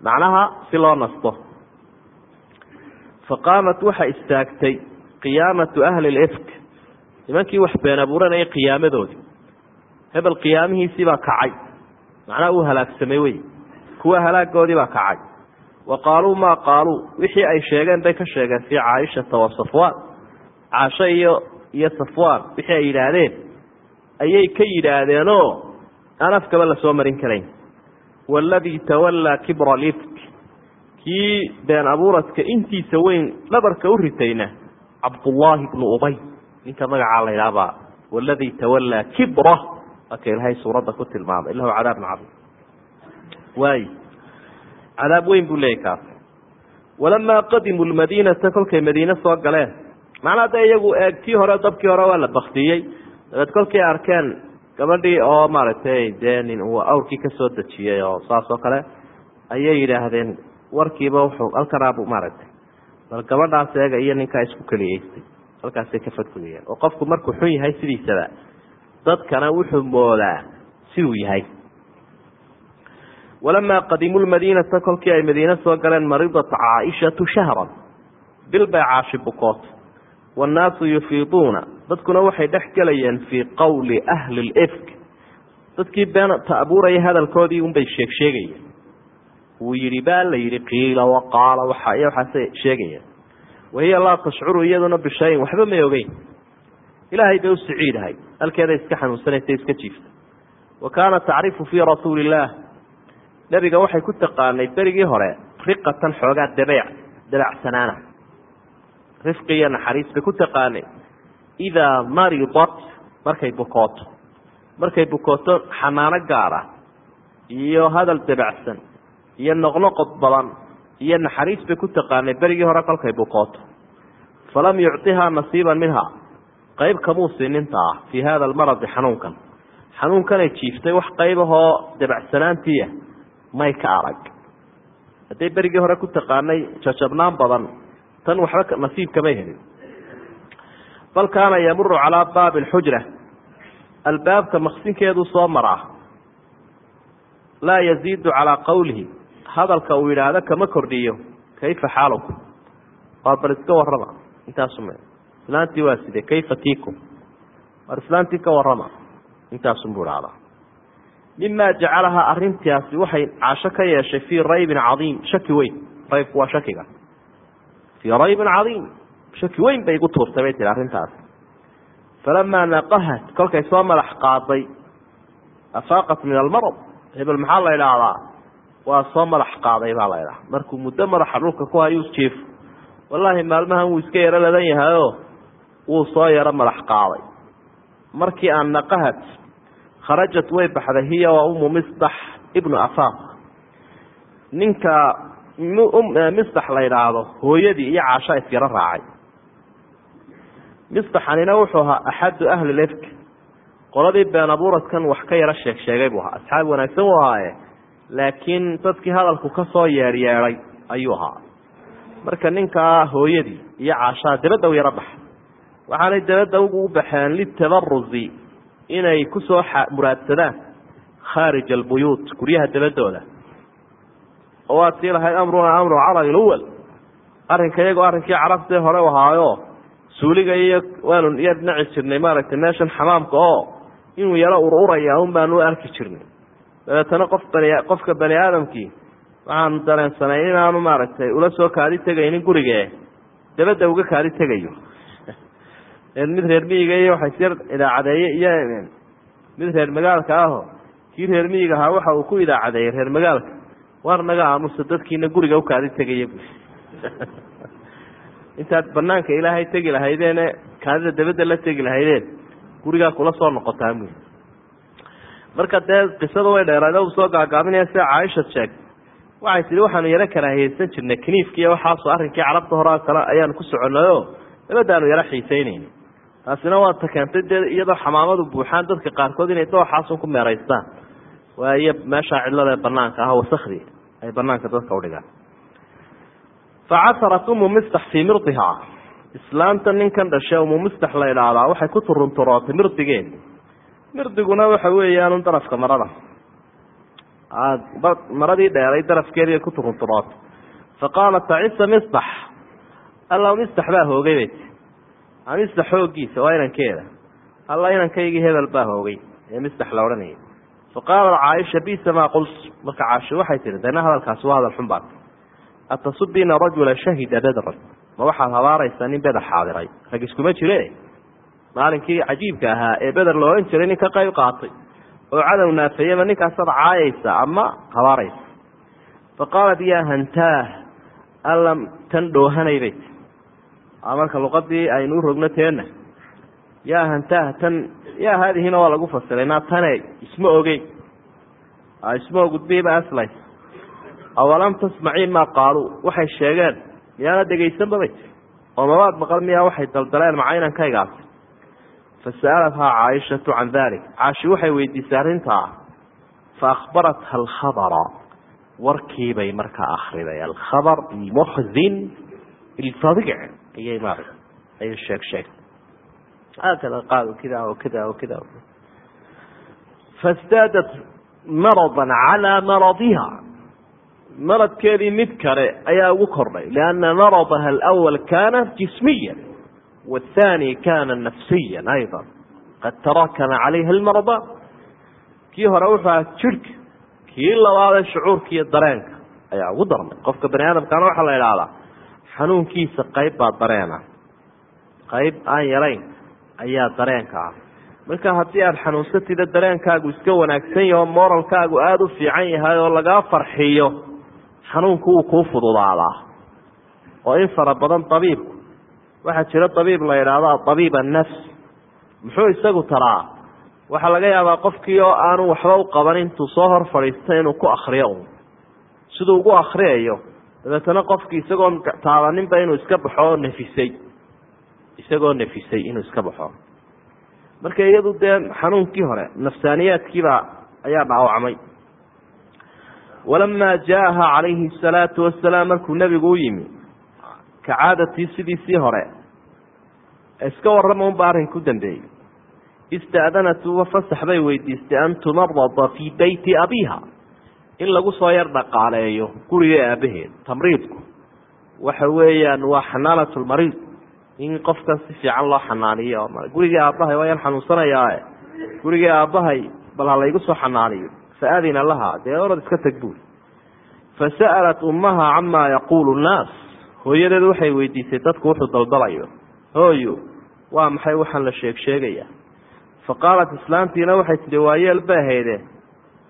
macnaha si loo nasto faqaamat waxa istaagtay qiyaamatu ahli lifk nimankii wax been abuuranayay qiyaamadoodii hebel qiyaamihiisii baa kacay macnaha uu halaagsamay wey kuwa halaagoodii baa kacay wa qaaluu maa qaaluu wixii ay sheegeen bay ka sheegeen fii caaishata wa safwaan caasho iyo iyo safwaan wixii ay yidhaahdeen ayay ka yidhaahdeenoo aan afkaba la soo marin karayn. Waaladii tawallaa kibra lifk. Kii been abuuradka intiisa weyn dhabarka u ritayna cabdullaahi bnu ubay. Ninka magacaa la ydhahabaa waladii tawallaa kibra. Aka ilaahay suuradda ku tilmaamay. Lahu cadaabun cadiim waay. Cadaab weyn buu leeyay kaas. Walamaa qadimuu lmadiinata kolkay madiine soo galeen. Macnaa de iyagu eeg tii hore dabkii hore waa la baktiyey dabeed kolkii arkeen gabadhii oo maaragtay dee nin uu awrkii ka soo dejiyey oo saas oo kale ayay yidhaahdeen warkiiba wuxuu halkanaabu maaragtay. Bal gabadhaas eega iyo ninkaa isku keliyeystay halkaasay ka fadgudayeen oo qofku markuu xun yahay sidiisaba dadkana wuxuu moodaa siduu yahay. Walamaa qadimuu lmadiinata kolkii ay madiine soo galeen maridat caaishatu shahran bil bay caashi bukoot waannaasu yufiiduuna dadkuna waxay dhex gelayeen fii qowli ahli lifk dadkii beenta abuuraya hadalkoodii unbay sheeg sheegayeen. Wuu yidhi baa la yidhi qiila waqaala waxa iyo waxaasay sheegayeen. Wahiya laa tashcuru iyaduna bishayin waxba may ogeyn. Ilaahay bay u siciidahay halkeeday iska xanuunsanaysa iska jiifta. Wa kaana tacrifu fii rasuuli illaah nebiga waxay ku taqaanay berigii hore riqatan xoogaa dabeec dabeecsanaana rifqi iyo naxariis bay ku taqaanay idaa maridat markay bukooto. Markay bukooto xanaano gaara iyo hadal dabacsan iyo noqnoqod badan iyo naxariis bay ku taqaanay berigii hore kolkay bukooto. Falam yucطihaa nasiiba minha qayb kamuu siininta ah fii hada almaradi xanuunkan. Xanuunkanay jiiftay wax qaybahoo dabacsanaantiia may ka arag. Hadday berigii hore ku taqaanay jajabnaan badan tan waxba nasiib kamay helin. Bal kaana yamuru calaa baabi alxujra. Albaabka maqsinkeedu soo maraa. Laa yaziidu calaa qowlihi hadalka uu yidhaahdo kama kordhiyo. Kayfa xaalukum? Waa bal iska warrama. Intaasum islaantii waa sidee? Kayfa tiikum? War islaantii ka warrama. Intaasunbuu idhahdaa mima jacalahaa arintaasi waxay casho ka yeeshay fii raybin cadiim. Shaki weyn. Raybku waa shakiga fii raybin cadiim shaki weyn bay igu tuurtay bay tihi arrintaasi falamaa naqahat kolkay soo madax qaaday afaaqat min almarad hebel maxaa la idhaahdaa waa soo madax qaaday baa la idhaha markuu muddo madaxa dhulka ku hayuu jiifo wallaahi maalmahan wuu iska yaro ladan yahayo wuu soo yaro madax qaaday markii aan naqahat kharajat way baxday hiya wa umu misdax ibnu afaaq ninka misdax la idhaahdo hooyadii iyo caasha isyaro raacay. Misdaxanina wuxuu ahaa axadu ahli lefk qoladii been abuuradkan wax ka yaro sheeg sheegay buu ahaa. Asxaab wanaagsan u ahaaye laakiin dadkii hadalku ka soo yeedhyeedhay ayuu ahaa. Marka ninkaa hooyadii iyo caashaa dabadda u yaro baxay waxaanay dabadda ugu baxeen litabaruzi inay ku soo muraadsadaan khaarij albuyuut guryaha dabadooda oo waad sii lahayd amruna amru carabi lawal arrinka iyagoo arrinkii carabtee hore u ahaayo suuliga iyo waanu yar naci jirnay maaragtay meeshan xamaamka oo inuu yaro ururaya un baanu arki jirnay. Dabeetana qof bani qofka bani aadamkii waxaanu dareensanay inaanu maaragtay ula soo kaadi tegaynin gurige dabadda uga kaadi tegayo. Mid reer miyiga iyo waxa isyar idaacadeeye iyo mid reer magaalka aho kii reer miyiga ahaa waxa uu ku idaacadeeyey reer magaalka waar naga aamusa dadkiina guriga ukaadi tegaya bu intaad banaanka ilaahay tegi lahaydeene kaadida dabadda la tegi lahaydeen gurigaa kula soo noqotaan bu marka dee qisada way dheeraade u soo gaagaabinaya sida caaishad sheegtay waxay tihi waxaanu yaro karaahiyeysan jirnay kiniifkiiyo waxaasoo arrinkii carabta hore kale ayaanu ku soconnayo dabadaanu yaro xiiseynayni taasina waa ta keentay dee iyadoo xamaamadu buuxaan dadka qaarkood inay dooxaasun ku meeraystaan. Waa iyo meeshaa cidlada ee banaanka ah wasakdi ay banaanka dadka udhigaan facasarat umu mistax fii mirdihaa islaanta ninkan dhashe umu mistax la idhaahdaa waxay ku turunturootay mirdigeed mirdiguna waxa weeyaan darafka marada. Maradii dheeray darafkeedii ku turunturootay faqaalat tacisa mistax. Alla mistax baa hoogay bay ti mistax hoogiisa waa inankeeda alla inankaygii hebel baa hoogay. Ee mistax la odhanayay faqaalat caaisha bisa maa qult marka caasho waxay tihi dana hadalkaasi waa hadal xun baat atasubina rajula shahida bedran ma waxaad habaaraysaa nin beder xaadiray rag iskuma jire maalinkii cajiibka ahaa ee beder la odhan jiray nin ka qayb qaatay oo cadow naafeeyaba ninkaasaad caayaysa ama habaaraysa faqaalat yaa hantaah alla tan ti marka luqadii aynu u rogno teena yaa hantaah tan yaa haadihina waa lagu fasiray naa tane isma ogeyn. Isma ogudbihiba aslays awalam tasmacii maa qaaluu waxay sheegeen miyaana dhegaysanba bay tii oo mabaad maqal miyaa waxay daldaleen macainankaygaasi fasa'alathaa caaishatu can dalik caashi waxay weydiisay arrintaa fa akhbaratha alkhabara warkiibay markaa akriday alkhabar almuxzin ilfadic ayay maarata ayay sheeg sheegtay qaal kida o kida o kida fastaadat maradan calaa maradiha maradkeedii mid kale ayaa ugu kordhay lianna maradaha alawal kaana jismiya wathani kana nafsiya ayضa qad tarakana calayha almarada kii hore wuxuu aha jirhka kii labaadee shucuurka iyo dareenka ayaa ugu darmay qofka bani aadamkana waxaa la idhaahdaa xanuunkiisa qayb baa dareena qayb aan yarayn ayaa dareenka ah. Marka haddii aada xanuunsatida dareenkaagu iska wanaagsan yaho moralkaagu aada u fiican yahay oo lagaa farxiyo xanuunku wuu kuu fududaadaa. Oo in fara badan abiibku waxaa jira abiib la idhaahdo aabiib annafs muxuu isagu taraa? Waxaa laga yaabaa qofkii oo aanu waxba u qaban intuu soo hor fadhiista inuu ku akriyo un siduu ugu akriyayo dabeetana qofkii isagoo taabaninba inuu iska baxo oo nafisay isagoo nafisay inuu iska baxo. Marka iyadu dee xanuunkii hore nafsaaniyaadkiibaa ayaa dhaawacmay. Walamaa jaaha calayhi asalaatu wasalaam markuu nebigu u yimi ka caadatii sidiisii hore iska warrama unba arrin ku dambeeyey. Istaadanat uba fasax bay weydiistay an tumarada fii beyti abiiha in lagu soo yar dhaqaaleeyo guriga aabaheed tamriidku. Waxa weeyaan waa xanaanat lmariid in qofkan si fiican loo xanaaniyo gurigii aabbahay waa yan xanuunsanayaae gurigii aabbahay bal ha laygu soo xanaaniyo. Faadina laha dee orad iska tag buuri fasa'alat ummaha camaa yaquulu nnaas. Hooyadeed waxay weydiisay dadku wuxuu daldalayo. Hooyo waa maxay waxaan la sheeg sheegaya fa qaalat islaantiina waxay tidhi waayeel ba ahayde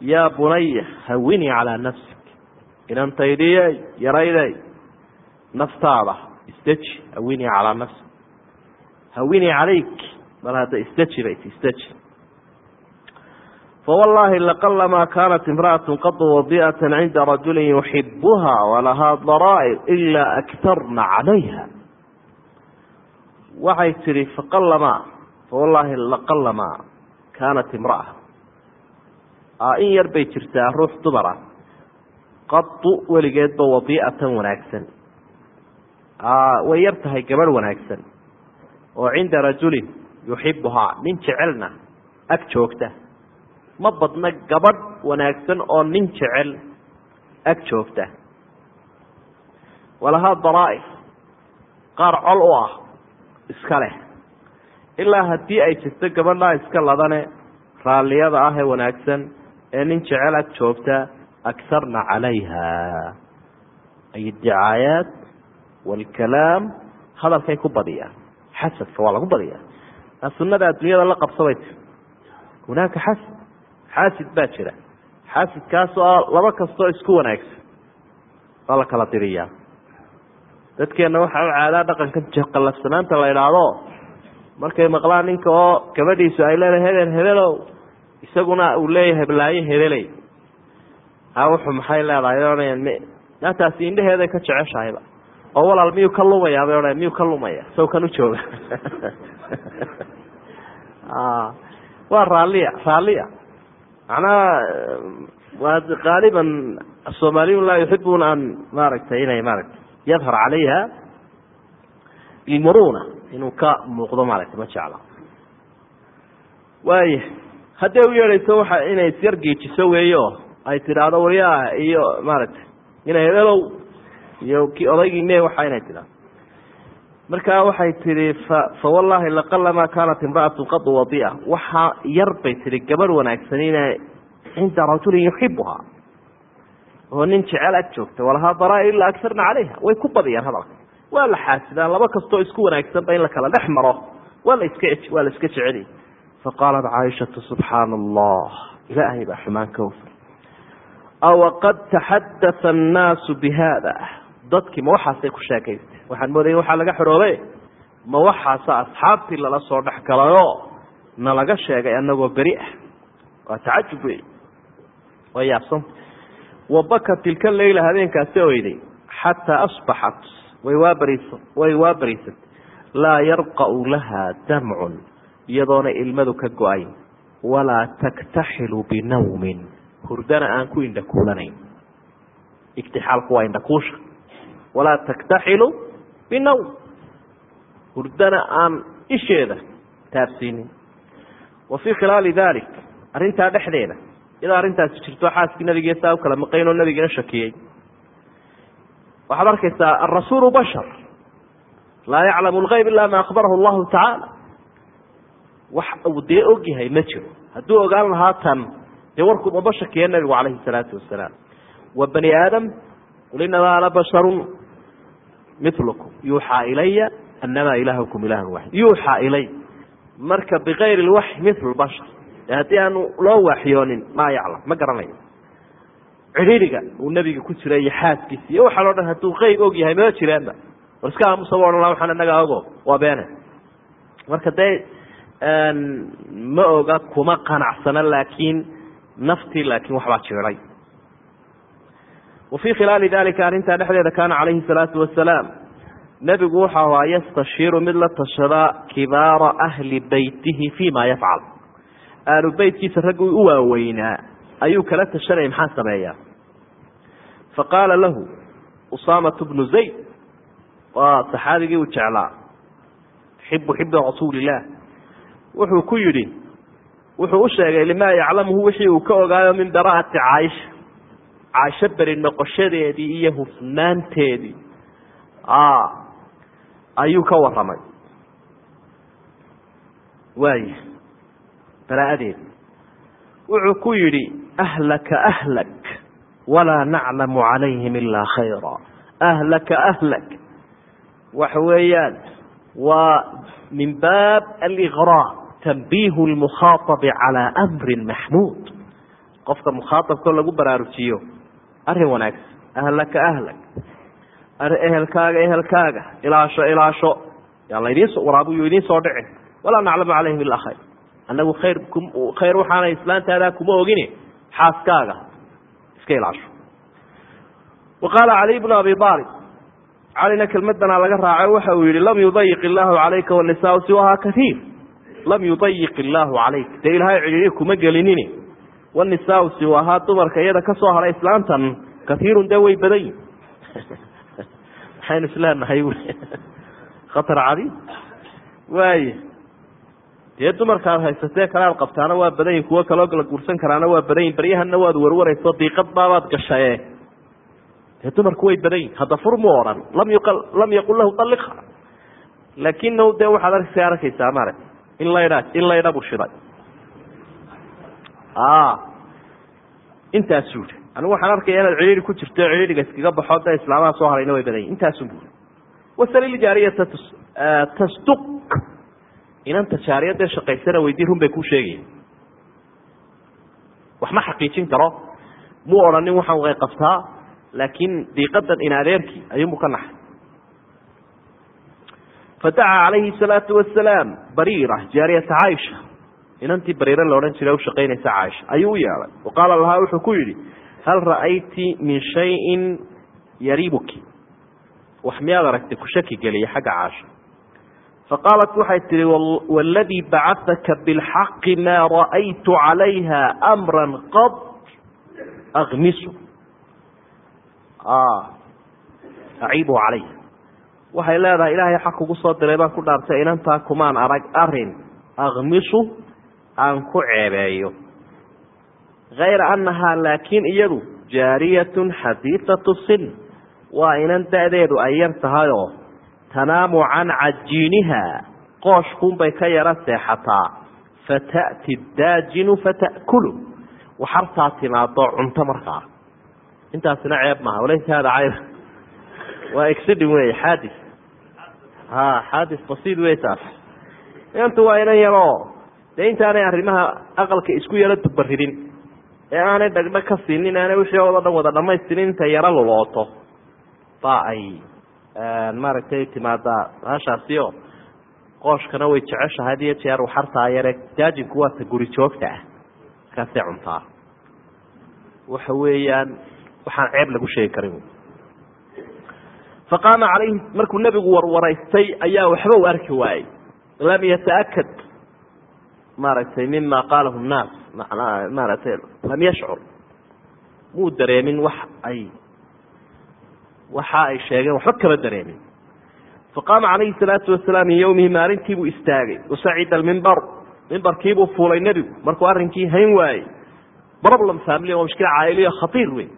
yaa bunaya hawinii calaa nafsik. Inantaydiye yarayday. Naftaada isdeji hawinii calaa nafsik hawinii calayk bal hadda isdeji bayt isdeji fawallaahi laqalamaa kaanat imra'atu qadu wadi'atan cinda rajulin yuxibuha walahaa daraa'ir ilaa aktarna calayha waxay tidhi faqalamaa fawallaahi laqalamaa kaanat imra'a in yar bay jirtaa ruux dumara qadu weligeedba wadi'atan wanaagsan way yar tahay gabadh wanaagsan. Oo cinda rajulin yuxibuhaa nin jecelna ag joogta. Ma badna gabadh wanaagsan oo nin jecel ag joogta. Walahaa daraa'ir qaar col u ah iska leh. Ilaa haddii ay jirto gabadhaa iska ladane raalliyada ah ee wanaagsan ee nin jecel ag joogta akarna calayha. Ay iddicaayaat waalkalaam hadalkay ku badiyaan xasadka waa lagu badiyaa sunada adduunyada la qabsabay ti hunaaka xasad xaasid baa jira xaasidkaas oo laba kastoo isku wanaagsan waa la kala diriyaa dadkeenna waxaa u caadaa dhaqankan jaqallafsanaanta la idhaahdo markay maqlaan ninka oo gabadhiisu ay leedahay hebel hebelow isaguna uu leeyahay balaayo hebeley ha wuxuu maxay leedahay naataasi indhaheeday ka jeceshahayba oo walaal miyuu ka lumayaa bay odhan miyuu ka lumaya? Saw kan u jooga. Waa raalliya raalliya. Macnaha waa qaaliban soomaaliyun laa yuxibuuna an maaragtay inay maaragtay yadhar calayha ilmuruna inuu ka muuqdo maaragtay ma jecla waaya hadday u yeedhayso waxa inay isyar geejiso weeyo ay tidhaahdo waryaa iyo maaragtay ina hebelow iyo ki odaygiine waxa inay tidhahdo markaa waxay tihi fa fawallaahi laqalamaa kaanat imra'atu qadu wadia. Waxaa yar bay tihi gabadh wanaagsan ina cinda rajulin yuxibuhaa oo nin jecel ag joogta walahaa daraa ilaa calayha. Way ku badiyaan hadalka. Waa la xaasidaan laba kastoo isku wanaagsanba in la dhex maro. Waa la iska waa la iska jeceliy faqaalat caaishatu subxaana allah ilaahay baa xumaan ka wafay awa qad taxadatha annaasu bi dadkii ma waxaasay ku sheekaystay waxaan moodaya waxaa laga xoroobe ma waxaasa asxaabtii lala soo dhex galayoo na sheegay anagoo beri ah? Waa tacajub wey waa yaabsanta wabaka tilka leyla habeenkaasi oyday xataa asbaxat. Way waabariisa way waa bariisat laa yarqa'u laha damcun iyadoona ilmadu ka go'ayn. Walaa taktaxilu binawmin hurdana aan ku indhakuulanayn igtixaalku waa indhakuusha walaa taktaxilu binawm. Hurdana aan isheeda taabsiinin. Wa fii khilaali dalik arrintaa dhexdeeda iyadoo arrintaasi jirto xaaskii nabigiiyo saa u kala maqayn oo nabigiina shakiyey. Waxaad arkaysaa arasuulu bashar laa yaclamu lgayb ila ma akhbarahu allahu tacaala wax uu dee og yahay ma jiro. Hadduu ogaan lahaa tan dee warkuuma basharkiiya nabigu calayhi salaatu wasalaam wa bani aadam qul inamaa ana basharun milukum yuuxaa ilaya anamaa ilaahukum ilaahun waaxid yuuxaa ilay. Marka bikayri lwaxyi mil bashar. Haddii aanu loo waaxyoonin maa yaclam ma garanayo. Cidhiiriga uu nebiga ku jira iyo xaaskiisa iyo waxaan o dhan hadduu qeyb og yahay mama jiraanba. War iska aamusaba odhan laha waxaan inagaa ogo waa beene marka dee ma oga kuma qanacsana laakiin naftii laakiin waxbaa jiray wa fii khilaali dalika arrintaa dhexdeeda kaana calayhi salaatu wasalaam nebigu wuxuu ahaa yastashiiru mid la tashada kibaara ahli beytihi fi ma yafcal. Ahlu beytkiisa raggii u waaweynaa ayuu kala tashanaya maxaa sameeyaa faqaala lahu usaamatu bnu zayd. Waa saxaabigii uu jeclaa. Xibu xiba rasuulillaah wuxuu ku yidhi wuxuu u sheegay limaa yaclamuhu wixii uu ka ogaayo min bara'ati caaisha caaisho beri noqoshadeedii iyo hufnaanteedii ayuu ka waramay waaya bara'adeedii wuxuu ku yidhi ahlaka ahlak walaa naclamu calayhim ilaa khayra. Ahlaka ahlak waxa weeyaan waa min baab aliqraa tanbiihu lmukhaaabi calaa amrin maxmuud. Qofka mukhaaabkao lagu baraarujiyo arrin wanaagsan ahlaka ahlak. Ehelkaaga ehelkaaga. Ilaasho ilaasho. Yaa laydin waraabiyu idiin soo dhicin. Walaa naclamu calayhim ilaa khayr. Annagu khayr khayr waxaana islaantaadaa kuma ogine xaaskaaga. Iska ilaasho. Wa qaala caliy bnu abi aalib calina kelmadana laga raacay waxa uu yihi lam yudayiq illaahu calayka wanisaau siwahaa kaiir lam yudayiq illaahu calayk dee ilaahay cidhiiri kuma gelinin wanisaau siwahaa dumarka iyada ka soo hadhay islaantan kaiirun dee way badan yihiin maxaynu isleenahay khatar cadiim waaya dee dumarkaad haysatee kale aad qabtaana waa badan yihiin kuwo kaloo la guursan karaana waa badan yihiin baryahana waad warwarayso diiqad baabaad gashaye dee dumarku way badan yihiin hadda fur mu odhan lam yuqal lam yaqul lahu alliqa laakinahu dee waxaad arkaysa arkaysaa maarag in laydha in laydha buu shiday intaasuu yihi anigu waxaan arkaya inaad cidhiiri ku jirto cidhiiriga iskaga baxo da islaamaha soo harayna way badan yihiin intaasun bui wasaliljaariyata tasduq inanta jaariyadee shaqaysana weydii run bay kuu sheegaya wax ma xaqiijin karo. Muu odhanin waxaan way qabtaa laakiin diiqadan in adeerkii ayuunbu ka naxay fadacaa calayhi salaatu wasalaam bariira jaariyata caaisha inantii bariira la odhan jiray ushaqaynaysa caaisha. Ayuu u yeelay. Wa lahaa wuxuu ku yidhi hal ra'ayti min shayin yaribuki wax miyaad aragtay ku shaki geliya xagga caasha faqaalat waxay tihi waladii bacataka bilxaqi maa ra'aytu calayha amra qad akmisu aciibu calayha. Waxay leedahay ilaahay xaq kugu soo diray baan ku dhaartay inantaa kumaan arag arrin akmisu aan ku ceebeeyo. Hayra annahaa laakiin iyadu jaariyatun xadiidatu sin waa inan da-deedu ay yar tahayoo tanaamu can cajiiniha qooshkuunbay ka yara seexataa. Fata'ti daajinu fata'kulu waxartaa timaado cunto markaa. Intaasina ceeb maaha walaysa hada cayb waa exidin wey xaadis. Ha xaadis basiid wey taas. Inantu waa inan yaroo dee intaanay arrimaha aqalka isku yaro dubaridin ee aanay dhagdhag ka siinin aanay wixii oo dhan wada dhamaystirin intay yaro lulooto. Baa ay maaragtay timaadaa baashaasio qooshkana way jeceshahay had iyo jeer waxartaa yare daajinku waa ta guri joogta ah. Markaasay cuntaa waxa weeyaan waxaan ceeb lagu sheegi karin. Faqaama calayhi markuu nebigu warwaraystay ayaa waxba u arki waayey. Lam yataakad maaragtay mima qaalahu nnaas maaragtay lam yashcur. Muu dareemin wax ay waxa ay sheegeen waxba kama dareemin. Faqaama calayhi salaatu wasalaam min yowmihi maalintiibuu istaagay. Wasacida almimbar mimbarkiibuu fuulay nebigu. Markuu arrinkii hayn waayey problem family waa mushkil caa'iliya khatiir wey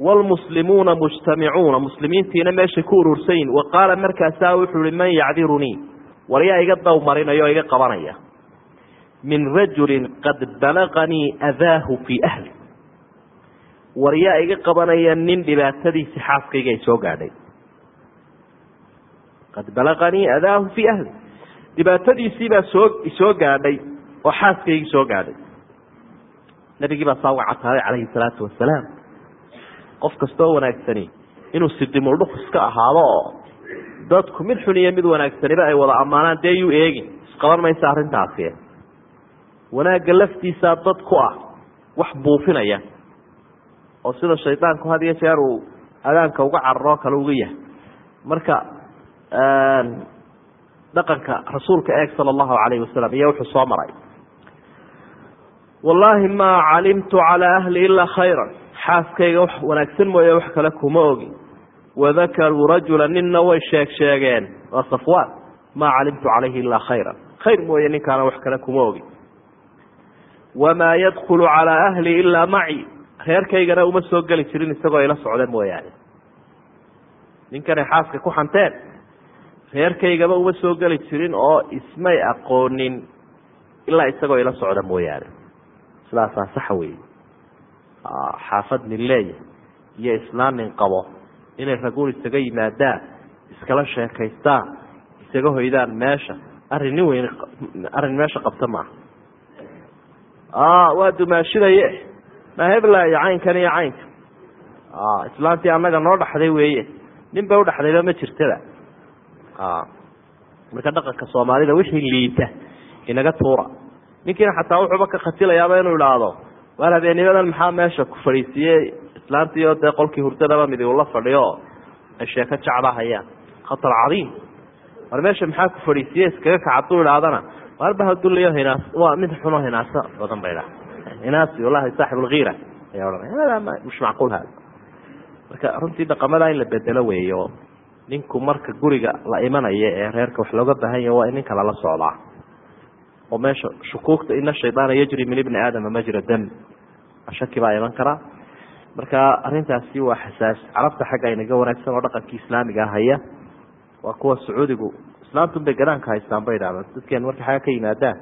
wlmuslimuuna mujtamicuuna muslimiintiina meeshay ku urursan yihiin wa markaasaa wuxuu ihi man yacdirunii war yaa iga daw marinaya oo iga qabanaya. Min rajulin qad balaganii adaahu fii ahli. War yaa iga qabanaya nin dhibaatadiisi xaaskayga ay soo gaadhay. Qad balaganii adaahu fii ahli. Dhibaatadiisiibaa soo isoo gaadhay oo xaaskaygii soo gaadhay. Nabigii baa saa uga cataaday calayhi salaatu wasalaam. Qof kastoo wanaagsani inuu sidimuldhuk iska ahaado oo dadku mid xun iyo mid wanaagsaniba ay wada ammaanaan dee yuu eegin. Isqaban maysa arrintaasi. Wanaagga laftiisaa dad ku ah wax buufinaya. Oo sida shaydaanku had iyo jeer uu adaanka uga cararoo kale uga yahay. Marka dhaqanka rasuulka eeg sala allahu calayhi wasalam iyo wuxuu soo maray. Wallaahi maa calimtu calaa ahli ilaa khayran. Xaaskayga wax wanaagsan mooye wax kale kuma ogi wadakaruu rajula ninna way sheeg sheegeen waa safwaan maa calimtu calayhi ilaa khayran khayr mooye ninkaana wax kale kuma ogi wamaa yadkulu calaa ahli ilaa maci reerkaygana uma soo geli jirin isagoo ila socda mooyaane ninkanay xaaska ku xanteen reerkaygaba uma soo geli jirin oo ismay aqoonin ilaa isagoo ila socda mooyaane sidaasaa saxa wey xaafad nin leeya iyo islaan nin qabo inay raguun isaga yimaadaan iskala sheekaystaan isaga hoydaan meesha arrin nin weyn arrin meesha qabta maaha waa dumaashinaye ma hebla iyo caynkan iyo caynka? Islaantii annaga noo dhaxday weeye. Nin bay udhaxdayba ma jirtada marka dhaqanka soomaalida wixii liita inaga tuura. Ninkiina xataa wuxuuba ka khasilayaaba inuu idhaahdo waar habeenimadan maxaa meesha ku fadhiisiiyey islaantiio dee qolkii hurdadaba midi ula fadhiyo ay sheeko jeclahayaan khatar cadiim. War meesha maxaa ku fadhiisiiye iskaga kac hadduu idhaahdana waarba haduliyo hinaas? Waa mid xuno hinaaso badan ba idhaha hinaasi wallahi saaxib alkiira ayaa odhanaya mush macquul hada. Marka runtii dhaqamada in la bedelo weeyo ninku marka guriga la imanaya ee reerka wax looga baahan yaha waa in ninka lala socdaa. Oo meesha shukuugta ina shaydaana yajri min ibni aadama majra dam shaki baa iman karaa marka arrintaasi waa xasaas. Carabta xagga inaga wanaagsan oo dhaqankii islaamiga haya waa kuwa sacuudigu islaantun bay gadaanka haystaan bay idhahdaan. Dadkeen markay xagga ka yimaadaan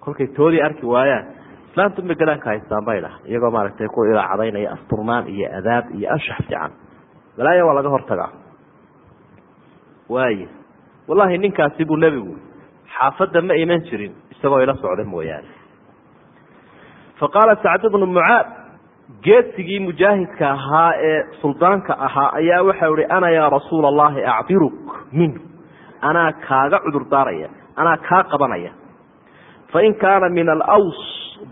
kolkay toodii arki waayaan islaantun bay gadaanka haystaan bay dhaha iyagoo maaragtay ku ilaacadaynaya asturnaan iyo adaab iyo anshax fiican. Balaaya waa laga hortagaa. Waay wallahi ninkaasi buu nebigu xaafadda ma iman jirin isagoo ila socda mooyaane. Fa sacd bnu mucaad geesigii mujaahidka ahaa ee suldaanka ahaa ayaa waxau ihi ana yaa rasuula allahi acdiruk minhu. Anaa kaaga cudur daaraya anaa kaa qabanaya. Fain kaana min alaws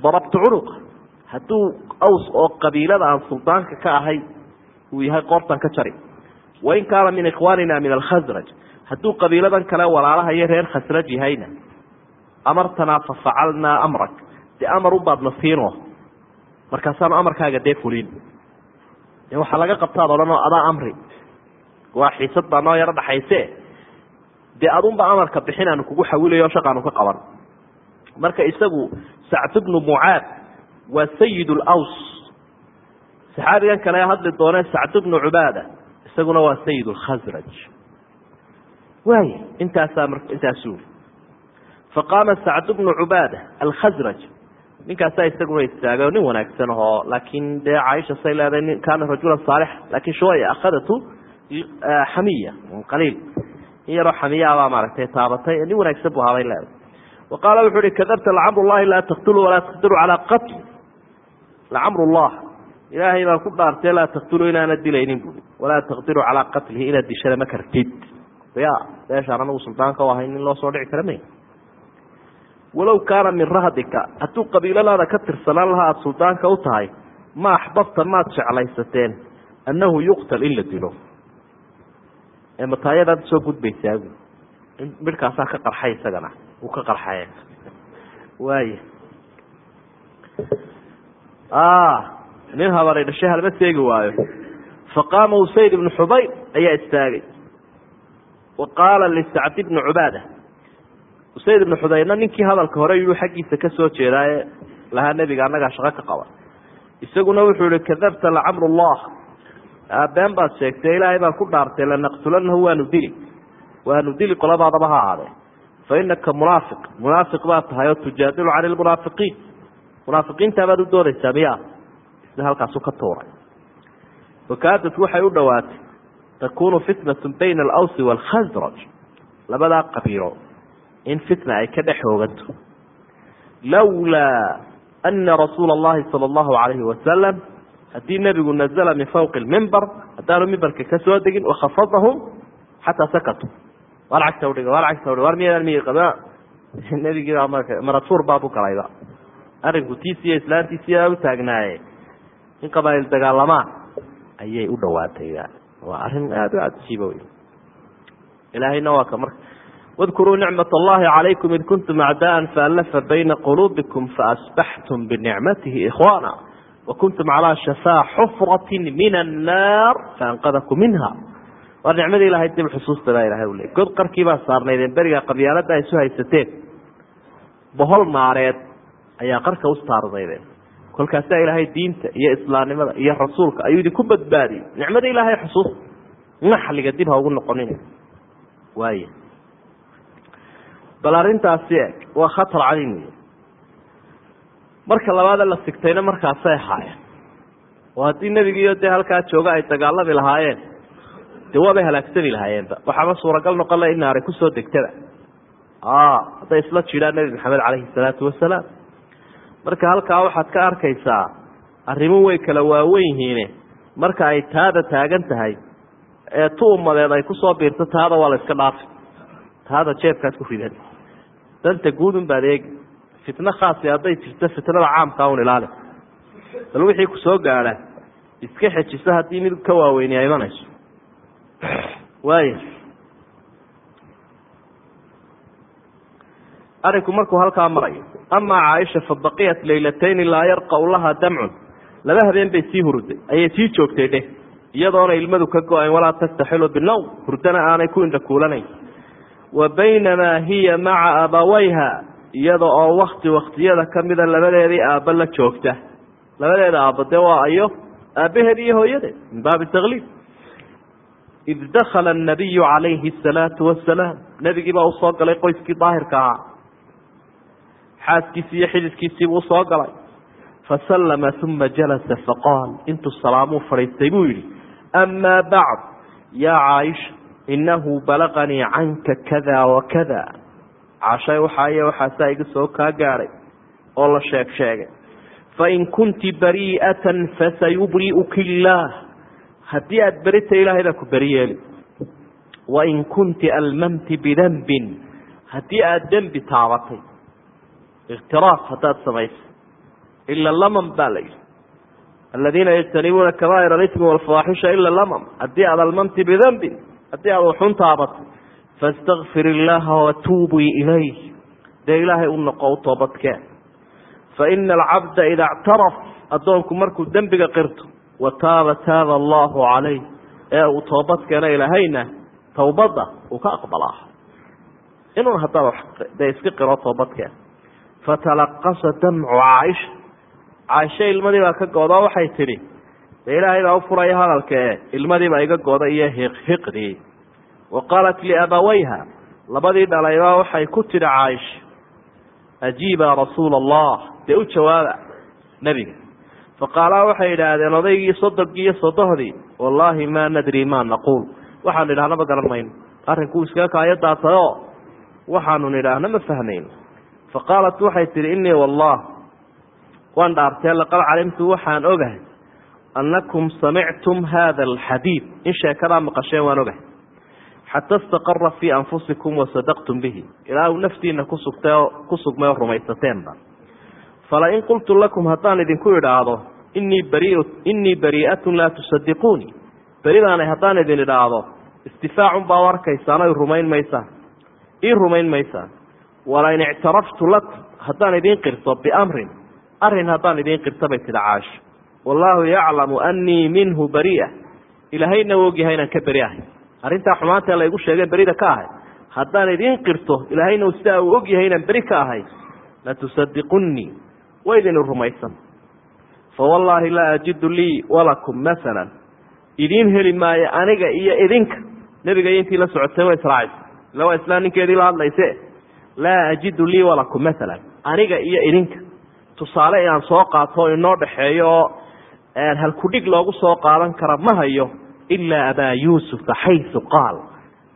darabtu cunuqa hadduu aws oo qabiilada aan suldaanka ka ahay uu yahay qoortan ka jari. Wain kaana min ikhwaanina min alkhasraj hadduu qabiiladan kale walaalaha iyo reer khasraj yahayna amartanaa fafacalnaa amrak. Dee amar ubaadna siino markaasaanu amarkaaga dee fulin de waxaa laga qabtaad odhanoo adaa amri. Waa xiisad baa noo yaro dhaxayse dee adunba amarka bixin kugu xawilayo shaqaanu ka qaban. Marka isagu sacd bnu mucaad waa sayid laws saxaabigan kale hadli doone sacd bnu cubaada isaguna waa sayid lkhasraj waay intaasaa intaasu. Faqaama sacd bnu cubaada alkhasraj ninkaasaa isaguna istaagay oo nin wanaagsan ahoo laakiin dee caaisha say leedahay kaana rajulan saalixa laakiin shawaya akhadatu xamiya qaliil. In yaroo xamiyaabaa maaragtay taabatay nin wanaagsan bu ahaabay leedahay wa qaala wuxu uhi kadabta lacamru llahi laa taktulu walaa taqdiru calaa qatli lacamru llah ilaahay baan ku dhaartee laa taktulu inaana dilaynin bui walaa taqdiru calaa qatlihi inaad dishada ma kartid. Ya meeshaan anagu suldaanka u ahay nin loo soo dhici kara may walow kaana min rahdika hadduu qabiiladaada ka tirsanaan lahaa aada suldaanka u tahay ma axbabta maad jeclaysateen annahu yuqtal in la dilo. Ee mataayadaad soo gudbaysaa midhkaasaa ka qarxay isagana uu ka qarxaye waaya nin habaray dhashay halma seegi waayo. Faqaama usayd ibnu xudayr ayaa istaagay. Wa qaala lisacd ibni cubaada usayd ibnu xudayrna ninkii hadalka hore yuu xaggiisa ka soo jeedaaye lahaa nebiga annagaa shaqo ka qaba. Isaguna wuxuu yihi kadabta lacamru llah been baad sheegtay ilaahay baan ku dhaartay lanaqtulanahu waanu dili. Waanu dili qoladaadaba ha ahaadee. Fa inaka munaafiq. Munaafiq baad tahay oo tujaadilu cani lmunaafiqiin munaafiqiintaabaad u doodaysaa miyaa isna halkaasu ka tuuray. Wakaadad waxay u dhowaatay takunu fitnatu bayna alawsi waalkhasraj labadaa qabiilo in fitna ay ka dhex hooganto lawlaa ana rasuula allahi sala allahu calayhi wasalam haddii nebigu nazla min fawqi lmimbar haddaanu mimbarka ka degin wakhafadahum xataa sakatu. Waar cagta udhiga waar cagta udhiga waar miyadan miy qaba. Nebigiibaa marka maratuur baabu galayba arrinku tiisiiyo islaantiisiyaa u taagnaaye in qabaa'il dagaalamaan ayay u dhawaatay waa arrin aada u aada usiiba wey ilaahayna waa ka marka wadkuruu nicmat allahi calaykum id kuntum acdaa'an faallafa bayna quluubikum faasbaxtum binicmatihi ikhwaana wakuntum calaa shafaa xufratin min annaar faanqadakum minha waa nicmadii ilahay dib xusuusta baa ilahay u ley god qarkii baa saarnaydeen beriga qabyaalada isu haysateen bohol naareed ayaa qarka u saarnaydeen kolkaasaa ilaahay diinta iyo islaamnimada iyo rasuulka ayuu idinku badbaadiyey nicmada ilaahay xusuusta naxliga dib ha ugu noqonin waay bal arrintaasi eg waa khatar cadiim wey marka labaada la sigtayna markaasay ahaayeen oo haddii nebigiiyo dee halkaa jooga ay dagaalami lahaayeen. Dee waabay halaagsami lahaayeenba waxaaba suuragal noqon la in naari ku soo degtaba hadday isla jidhaan nebi maxamed caleyhi salaatu wasalaam. Marka halkaa waxaad ka arkaysaa arrimo way kala waawen yihiine. Marka ay taada taagan tahay ee tu umadeed ay ku soo biirto taada waa la iska dhaafi taada jeebkaad ku ridan danta guudun baad eegi. Fitno khaasi hadday jirto fitnada caamkaa un ilaali. Bal wixii ku soo gaadha iska xejiso haddii mid ka waaweyni ay imanayso. Waaya arinku markuu halkaa marayo amaa caaisha fa baqiyat laylatayni laa yarqau laha damcun. Laba habeen bay sii hurday ayay sii joogtay dheh iyadoona ilmadu ka go'ayn walaa tastaxilu binawm hurdana aanay ku indhakuulanayn wa baynamaa hiya maca abawayha iyada oo wakti waktiyada kamida labadeedii aabba la joogta. Labadeeda aabba dee waa ayo aabbaheed iyo hooyadeed min baabi takliib id dakala anabiyu calayhi asalaatu wasalaam nebigii baa u soo galay qoyskii daahirka ahaa. Xaaskiisii iyo xididkiisiibuu u soo galay. Fasallama uma jalasa faqaal intuu salaamuu fadhiistay buu yidhi amaa bacd yaa caaisha inahu balaganii canka kada wakada cashay waxaa iyo waxaasaa iga soo kaa gaadhay oo la sheeg sheegay fain kunti bari'atan fasayubri'uki illaah haddii aada berita ilaahay ku beri yeeli wain kunti almamti bidanbin haddii aada dembi taabatay ikhtiraaf haddaad samaysay ila lamam baa la yidhi aladiina yajtanibuuna kabaa'ir alitmi walfawaaxisha ila lamam haddii aada almamti bidanbin haddii aad waxun taabatay faاstakfir illaaha watuubii ilayh. Dee ilaahay u noqo u toobadkeen faina alcabda ida اctaraf addoonku markuu dembiga qirto wataaba taaba allahu calayh ee uu toobadkeena ilaahayna towbadda uu ka aqbalaa. Inun haddaba dee iska qiro toobadkeen fatalaqasa damcu caaisha. Caaisha ilmadii baa ka gooda waxay tidhi dee ilaahay baa u furaya hadalka e ilmadiibaa iga gooda iyo hiqhiqdii wa qaalat liabawayha labadii dhalaybaa waxay ku tidhi caaisha ajiiba rasuula allah dee u jawaaba nebiga. Faqaalaa waxay idhaahdeen odaygii sodogii iyo sodohdii wallaahi maa nadri maa naquul. Waxaanu idhahna ma garan mayno. Arrinku iskaga kaayo daatayoo waxaanu nidhaahna ma fahmayno. Faqaalat waxay tihi innii wallah waan dhaartee laqad calimtu waxaan ogahay annakum samictum hada alxadiid in sheekadaa maqasheen waan ogahay xata istaqara fii anfusikum wasadaqtum bihi ilaa uu naftiina kusugtay oo ku sugmay oo rumaysateenba falain qultu lakum haddaan idinku idhaahdo inii bari innii barii'atun laa tusadiquunii beri baanay haddaan idin idhaahdo istifaacun baa u arkaysaan oy rumayn maysaan ii rumayn maysaan walain ictaraftu lakum haddaan idiin qirto biamrin arrin haddaan idiin qirto bay tidhi caasho wallaahu yaclamu annii minhu bari'a ilaahayna u ogyahay inaan ka beri ahay arrintaa xumaantae laygu sheegeen berida ka ahay. Haddaan idiin qirto ilaahayna sidaa uu ogyahay inaan beri ka ahay latusadiqunii wa idin rumaysan. Fawallaahi laa ajidu lii walakum masalan idiin heli maayo aniga iyo idinka. Nebiga iyo intii la socotay way israacaysa. Illa waa islaan ninkeedii la hadlayse laa ajidu lii walakum masalan aniga iyo idinka. Tusaale inaan soo qaato inoo dhexeeyo oo halkudhig loogu soo qaadan kara ma hayo ilaa abaa yuusufa xayu qaal.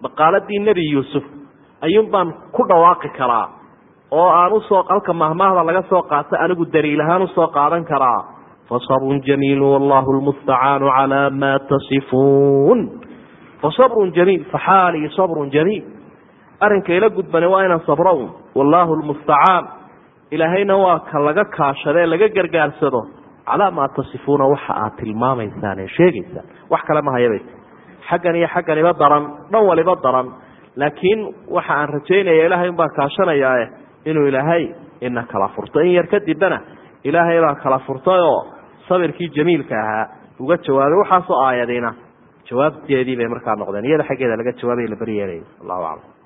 Maqaaladii nebi yuusuf ayuun baan ku dhawaaqi karaa oo aan u soo halka mahmaahda laga soo qaato anigu daliil ahaan u soo qaadan karaa. Fasabrun jamiilu wallahu lmustacaanu calaa maa tasifuun. Fasabrun jamiil faxaalii sabrun jamiil. Arrinka ila gudbani waa inaan sabro un wallaahu lmustacaan ilaahayna waa ka laga kaashado ee laga gargaarsado calaa maa tasifuuna waxa aad tilmaamaysaan ee sheegaysaan. Wax kale ma hayabay xaggan iyo xagganiba daran dhan waliba daran. Laakiin waxa aan rajaynaya ilaahay unbaan kaashanayaae inuu ilaahay ina kala furto. In yar kadibna ilaahay baa kala furtay oo sabirkii jamiilka ahaa uga jawaabay waxaasoo aayadiina jawaabteedii bay markaa noqdeen. Iyada xaggeeda laga jawaabay la beri yeelaya allahu aclam